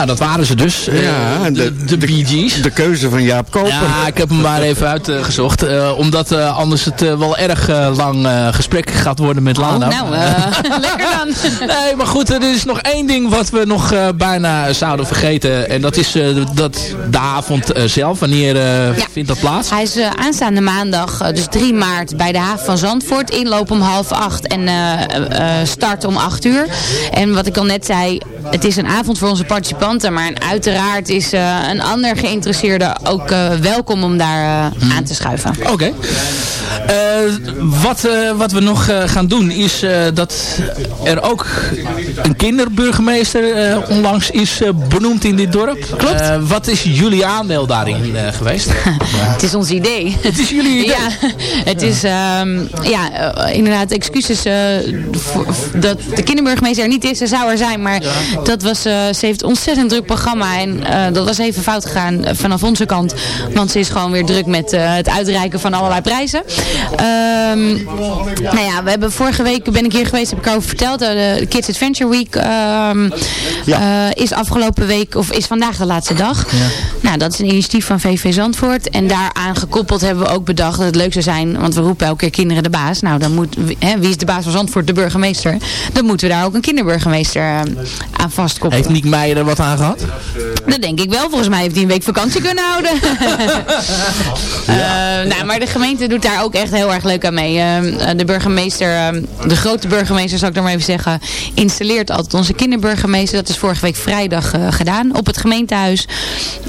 C: Nou, dat waren ze dus. Eh,
D: Ja,
C: de, de, Bee Gees.
D: De keuze van Jaap Koper.
C: Ja, ik heb hem maar even uitgezocht. eh, omdat eh, anders het wel erg lang eh, gesprek gaat worden met Lana.
J: nou, eh, lekker dan.
C: nee, maar goed, er is nog één ding wat we nog bijna zouden vergeten. En dat is eh, dat, de avond zelf. Wanneer eh, vindt dat plaats?
J: Hij is aanstaande maandag, dus 3 maart, bij de haven van Zandvoort. Inloop om half acht en eh, eh, eh, start om 8 uur. En wat ik al net zei, het is een avond voor onze participanten. Maar uiteraard is eh, een ander geïnteresseerde ook eh, welkom om daar eh, aan te schuiven.
C: Oké. Wat, wat we nog gaan doen is dat er ook een kinderburgemeester onlangs is benoemd in dit dorp. Klopt. wat is jullie aandeel daarin geweest?
J: Het is ons idee.
C: Het is jullie idee?
J: Ja, het is ehm, ja, inderdaad excuses voor- dat de kinderburgemeester er niet is. Ze zou er zijn, maar dat was, ze heeft een ontzettend druk programma. En eh, dat was even fout gegaan eh, vanaf onze kant. Want ze is gewoon weer druk met eh, het uitreiken van allerlei prijzen. Ehm, nou ja, we hebben vorige week ben ik hier geweest, heb ik erover verteld. de Kids Adventure Week ehm, eh, is afgelopen week, of is vandaag de laatste dag. Nou, dat is een initiatief van VV Zandvoort. En daaraan gekoppeld hebben we ook bedacht dat het leuk zou zijn, want we roepen elke keer kinderen de baas. Nou, dan moet, hè, wie is de baas van Zandvoort? De burgemeester. Dan moeten we daar ook een kinderburgemeester aan vastkoppelen.
C: Heeft Niek Meijer er wat aan gehad?
J: Dat denk ik wel. Volgens mij heeft hij een week vakantie kunnen houden. Eh, nou, maar de gemeente doet daar ook echt heel erg leuk aan mee. Eh, de burgemeester, eh, de grote burgemeester zal ik dan maar even zeggen, installeert altijd onze kinderburgemeester. Dat is vorige week vrijdag eh, gedaan op het gemeentehuis.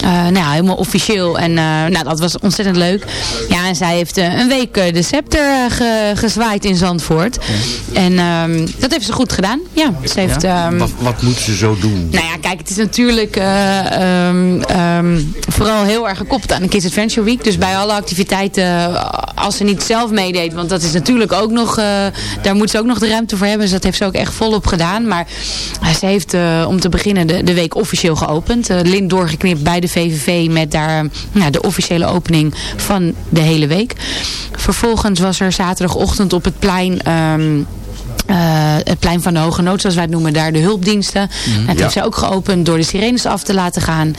J: Eh, nou, ja, helemaal officieel. En nou, dat was ontzettend leuk. Ja, en zij heeft een week de scepter ge- gezwaaid in Zandvoort. En ehm, dat heeft ze goed gedaan. Ja, ze heeft... ehm,
D: wat, wat moet ze zo doen?
J: nou ja, kijk, het is natuurlijk eh, ehm, ehm, vooral heel erg gekoppeld aan de Kids Adventure Week. Dus bij alle activiteiten, eh, als ze niet zelf meedeed, want dat is natuurlijk ook nog, eh, daar moet ze ook nog de ruimte voor hebben. Dus dat heeft ze ook echt volop gedaan. Maar ze heeft om te beginnen de, de week officieel geopend. Lint doorgeknipt bij de VVV met daar nou, de officiële opening van de hele week. Vervolgens was er zaterdagochtend op het plein... ehm, eh, het plein van de Hoge Nood, zoals wij het noemen, daar de hulpdiensten. Nou, dat
L: Ja.
J: heeft ze ook geopend door de sirenes af te laten gaan.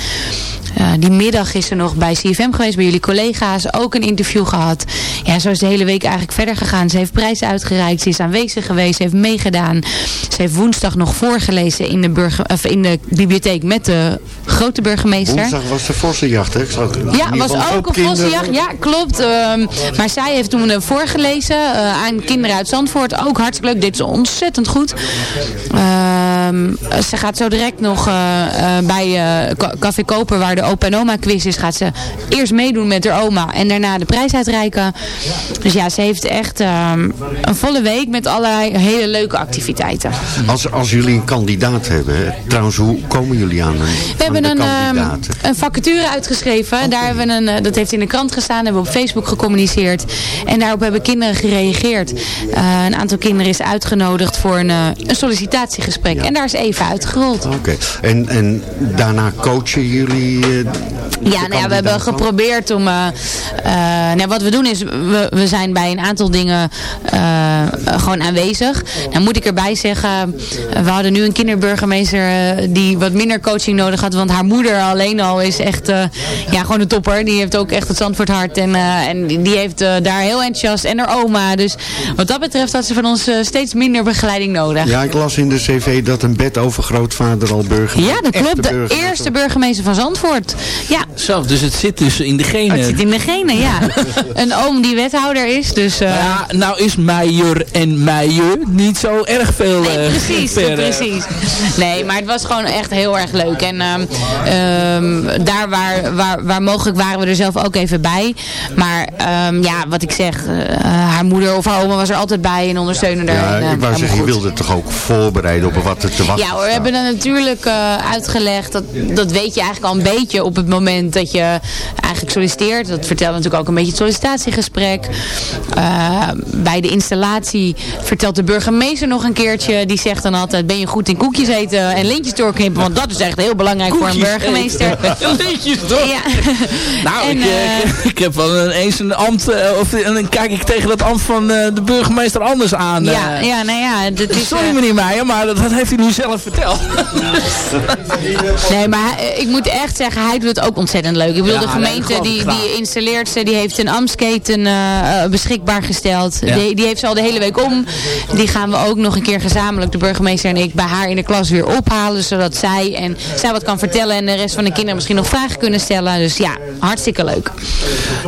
J: Eh, die middag is er nog bij CFM geweest, bij jullie collega's. Ook een interview gehad. Ja, zo is de hele week eigenlijk verder gegaan. Ze heeft prijzen uitgereikt, ze is aanwezig geweest, ze heeft meegedaan. Ze heeft woensdag nog voorgelezen in de, burger, of in de bibliotheek met de grote burgemeester.
D: Woensdag was de vossenjacht, hè?
J: Ja, was ook een vossenjacht. Ja, klopt. Ehm, maar zij heeft toen eh, voorgelezen eh, aan kinderen uit Zandvoort. Ook hartstikke leuk. Dit ontzettend goed. Ehm, ze gaat zo direct nog eh, eh, bij eh, Ca- Café Koper, waar de opa en oma quiz is, gaat ze eerst meedoen met haar oma en daarna de prijs uitreiken. Dus ja, ze heeft echt ehm, een volle week met allerlei hele leuke activiteiten.
D: Als, als jullie een kandidaat hebben, trouwens, hoe komen jullie aan, een,
J: We hebben een, ehm, een vacature uitgeschreven. Daar hebben we een, dat heeft in de krant gestaan. Hebben we op Facebook gecommuniceerd. En daarop hebben kinderen gereageerd. Een aantal kinderen is uitgenodigd voor een, eh, een sollicitatiegesprek. En daar is Eva uitgerold.
D: Oké, en, en daarna coachen jullie eh,
J: Ja, nou ja, we hebben geprobeerd om... eh, nou, wat we doen is, we, we zijn bij een aantal dingen gewoon aanwezig. Nou moet ik erbij zeggen, we hadden nu een kinderburgemeester die wat minder coaching nodig had. Want haar moeder alleen al is echt ja, gewoon een topper. Die heeft ook echt het Zandvoort hart. En, en die heeft daar heel enthousiast. En haar oma. Dus wat dat betreft had ze van ons steeds minder begeleiding nodig.
D: Ja, ik las in de cv dat een bedovergrootvader al burgemeester
J: Ja, dat klopt. De eerste burgemeester van Zandvoort. Ja,
C: Zo, dus het zit dus in de genen.
J: het zit in de genen, ja. een oom die wethouder is, dus... eh,
C: Ja, nou is Meijer en Meijer niet zo erg veel
J: Nee,
C: eh,
J: precies,
C: eh,
J: precies. Nee, maar het was gewoon echt heel erg leuk. En ehm, ehm, daar waar, waar, waar mogelijk waren we er zelf ook even bij. Maar ehm, ja, wat ik zeg, eh, haar moeder of haar oma was er altijd bij en ondersteunde haar.
D: Ja,
J: eh,
D: ik wou
J: helemaal
D: zeggen, je wilde toch ook voorbereiden op wat er te wachten
J: Ja hoor, we hebben er natuurlijk eh, uitgelegd. Dat, dat weet je eigenlijk al een beetje op het moment dat je eigenlijk solliciteert. Dat vertelt natuurlijk ook een beetje het sollicitatiegesprek. Eh, bij de installatie vertelt de burgemeester nog een keertje. Die zegt dan altijd, ben je goed in koekjes eten en lintjes doorknippen. Want dat is echt heel belangrijk voor een burgemeester.
C: Lintjes door.
J: Ja.
C: Nou,
J: En,
C: ik, eh,
J: eh,
C: ik heb wel een- eens een ambt, of en dan kijk ik tegen dat ambt van eh, de burgemeester anders aan.
J: Ja. Ja, nou ja. Dat is,
C: Sorry
J: eh,
C: meneer Meijer, maar dat, dat heeft u nu zelf verteld.
J: Nee, maar hij- ik moet echt zeggen, hij doet het ook ontzettend leuk. Ik bedoel,
C: Ja,
J: de gemeente die, die installeert ze, die heeft een ambtsketen eh, eh, beschikbaar gesteld.
C: Ja.
J: Die, die heeft ze al de hele week om. Die gaan we ook nog een keer gezamenlijk, de burgemeester en ik, bij haar in de klas weer ophalen. Zodat zij en zij wat kan vertellen en de rest van de kinderen misschien nog vragen kunnen stellen. Dus ja, hartstikke leuk.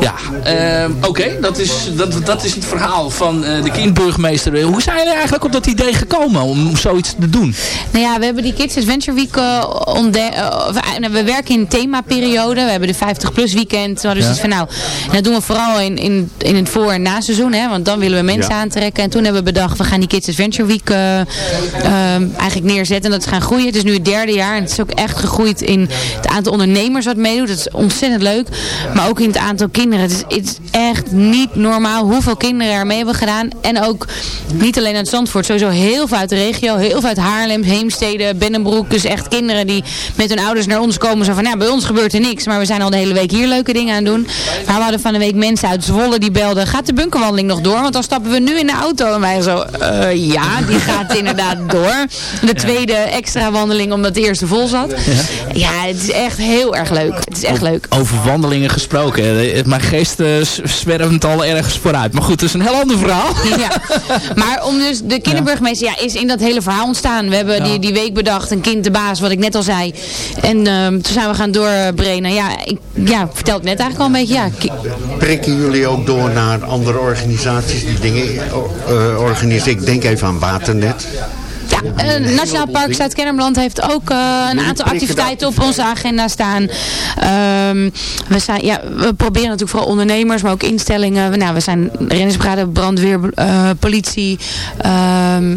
C: Ja, ehm, oké, dat, is, dat, dat is het verhaal van eh, de kindburgemeester. Hoe zijn eigenlijk op dat idee gekomen om zoiets te doen?
J: Nou ja, we hebben die Kids Adventure Week uh, ontde- eh, eh, nou, we werken in themaperiode. We hebben de 50 plus weekend. We hadden
C: Ja.
J: van nou, dat doen we vooral in, in, in het voor- en naseizoen. Hè, want dan willen we mensen
C: Ja.
J: aantrekken. En toen hebben we bedacht, we gaan die Kids Adventure Week eh, ehm, eigenlijk neerzetten. En dat is gaan groeien. Het is nu het derde jaar. En het is ook echt gegroeid in het aantal ondernemers wat meedoet. Dat is ontzettend leuk. Maar ook in het aantal kinderen. Het is, het is echt niet normaal hoeveel kinderen er mee hebben gedaan. En ook niet alleen uit Zandvoort. Sowieso heel veel uit de regio. Heel veel uit Haarlem, Heemstede, Bennenbroek. Dus echt kinderen die met hun ouders naar ons komen. Zo van, ja, bij ons gebeurt er niks. Maar we zijn al de hele week hier leuke dingen aan het doen. Maar we hadden van de week mensen uit Zwolle die belden. Gaat de bunkerwandeling nog door? Want dan stappen we nu in de auto. En wij zo, eh, ja, die gaat inderdaad door. De tweede extra wandeling omdat de eerste vol zat. Ja, het is echt heel erg leuk. Het is echt leuk.
C: Over wandelingen gesproken. Mijn geest zwerft al ergens vooruit. Maar goed, dat is een heel ander verhaal.
J: Ja. Maar om dus de kinderburgemeester ja, is in dat hele verhaal ontstaan. We hebben die, die week bedacht, een kind de baas, wat ik net al zei. En ehm, toen zijn we gaan doorbrenen. Ja, ik ja, ik vertel het net eigenlijk al een beetje. Ja,
D: Prikken jullie ook door naar andere organisaties die dingen eh, organiseren? Ik denk even aan Waternet.
J: Ja eh, Nationaal Park Zuid-Kennemerland heeft ook eh, een aantal activiteiten op onze agenda staan. Ehm, we, zijn, ja, we proberen natuurlijk vooral ondernemers, maar ook instellingen. We, nou, we zijn rennersbrigade, brandweer, eh, politie... ehm,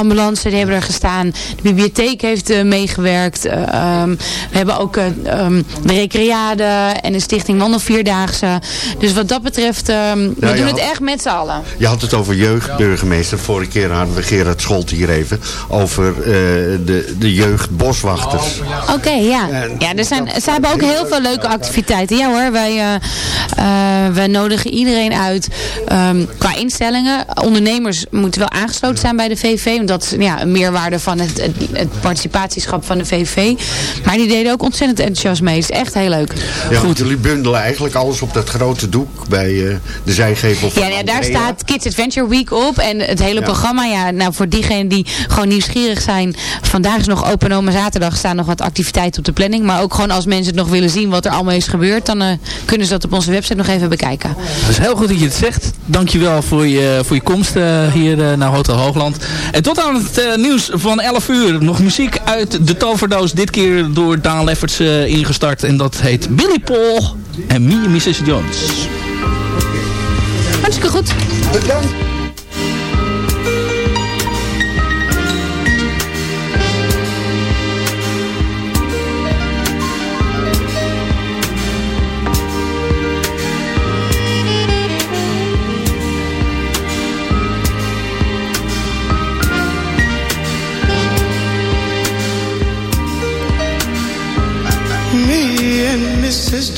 J: ambulance, die hebben er gestaan. De bibliotheek heeft eh, meegewerkt. Eh, ehm, we hebben ook eh, ehm, de Recreade en de Stichting Wandelvierdaagse. Dus wat dat betreft, ehm, we
D: Ja,
J: doen het echt met z'n allen.
D: Je had het over jeugdburgemeester. Vorige keer hadden we Gerard Scholt hier even. Over de, de jeugdboswachters.
J: Oké, ja. ja er zijn, ze hebben ook heel veel leuke activiteiten. Ja hoor, wij, wij nodigen iedereen uit qua instellingen. Ondernemers moeten wel aangesloten zijn bij de VV. Dat is ja, een meerwaarde van het, het, het participatieschap van de VV. Maar die deden ook ontzettend enthousiast mee. Het is echt heel leuk.
D: Ja, want jullie bundelen eigenlijk alles op dat grote doek bij eh, de zijgevel van
J: Ja, ja, daar
D: Andrea.
J: staat Kids Adventure Week op. En het hele
D: Ja.
J: programma, ja, nou voor diegenen die gewoon nieuwsgierig zijn. Vandaag is nog Open Oma Zaterdag. staan nog wat activiteiten op de planning. Maar ook gewoon als mensen het nog willen zien wat er allemaal is gebeurd. Dan eh, kunnen ze dat op onze website nog even bekijken.
C: Het is heel goed dat je het zegt. Dankjewel voor je, voor je komst eh, hier naar Hotel Hoogland. En tot aan het eh, nieuws van 11 uur. Nog muziek uit de toverdoos. Dit keer door Daan Lefferts eh, ingestart. En dat heet Billy Paul en Me Mrs. Jones.
J: Hartstikke goed.
M: Bedankt.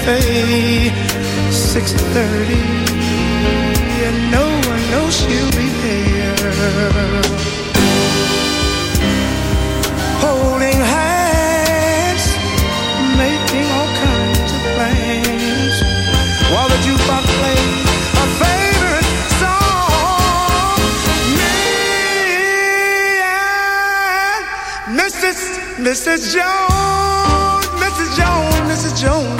L: cafe, 6.30, and no one knows she'll be there. Holding hands, making all kinds of plans, while the jukebox plays a favorite song. Me and Mrs. Mrs. Jones, Mrs. Jones, Mrs. Jones.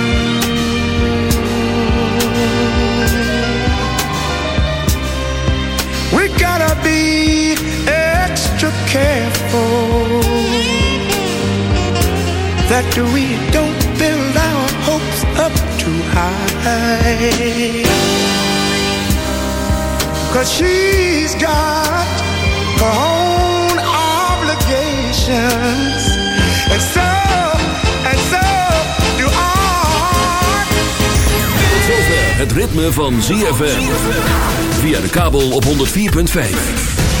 L: That we don't build our hopes up too high. Cause she's got her own obligations, and so, and so do I.
N: Tot zover het ritme van ZFM. Via de kabel op 104.5.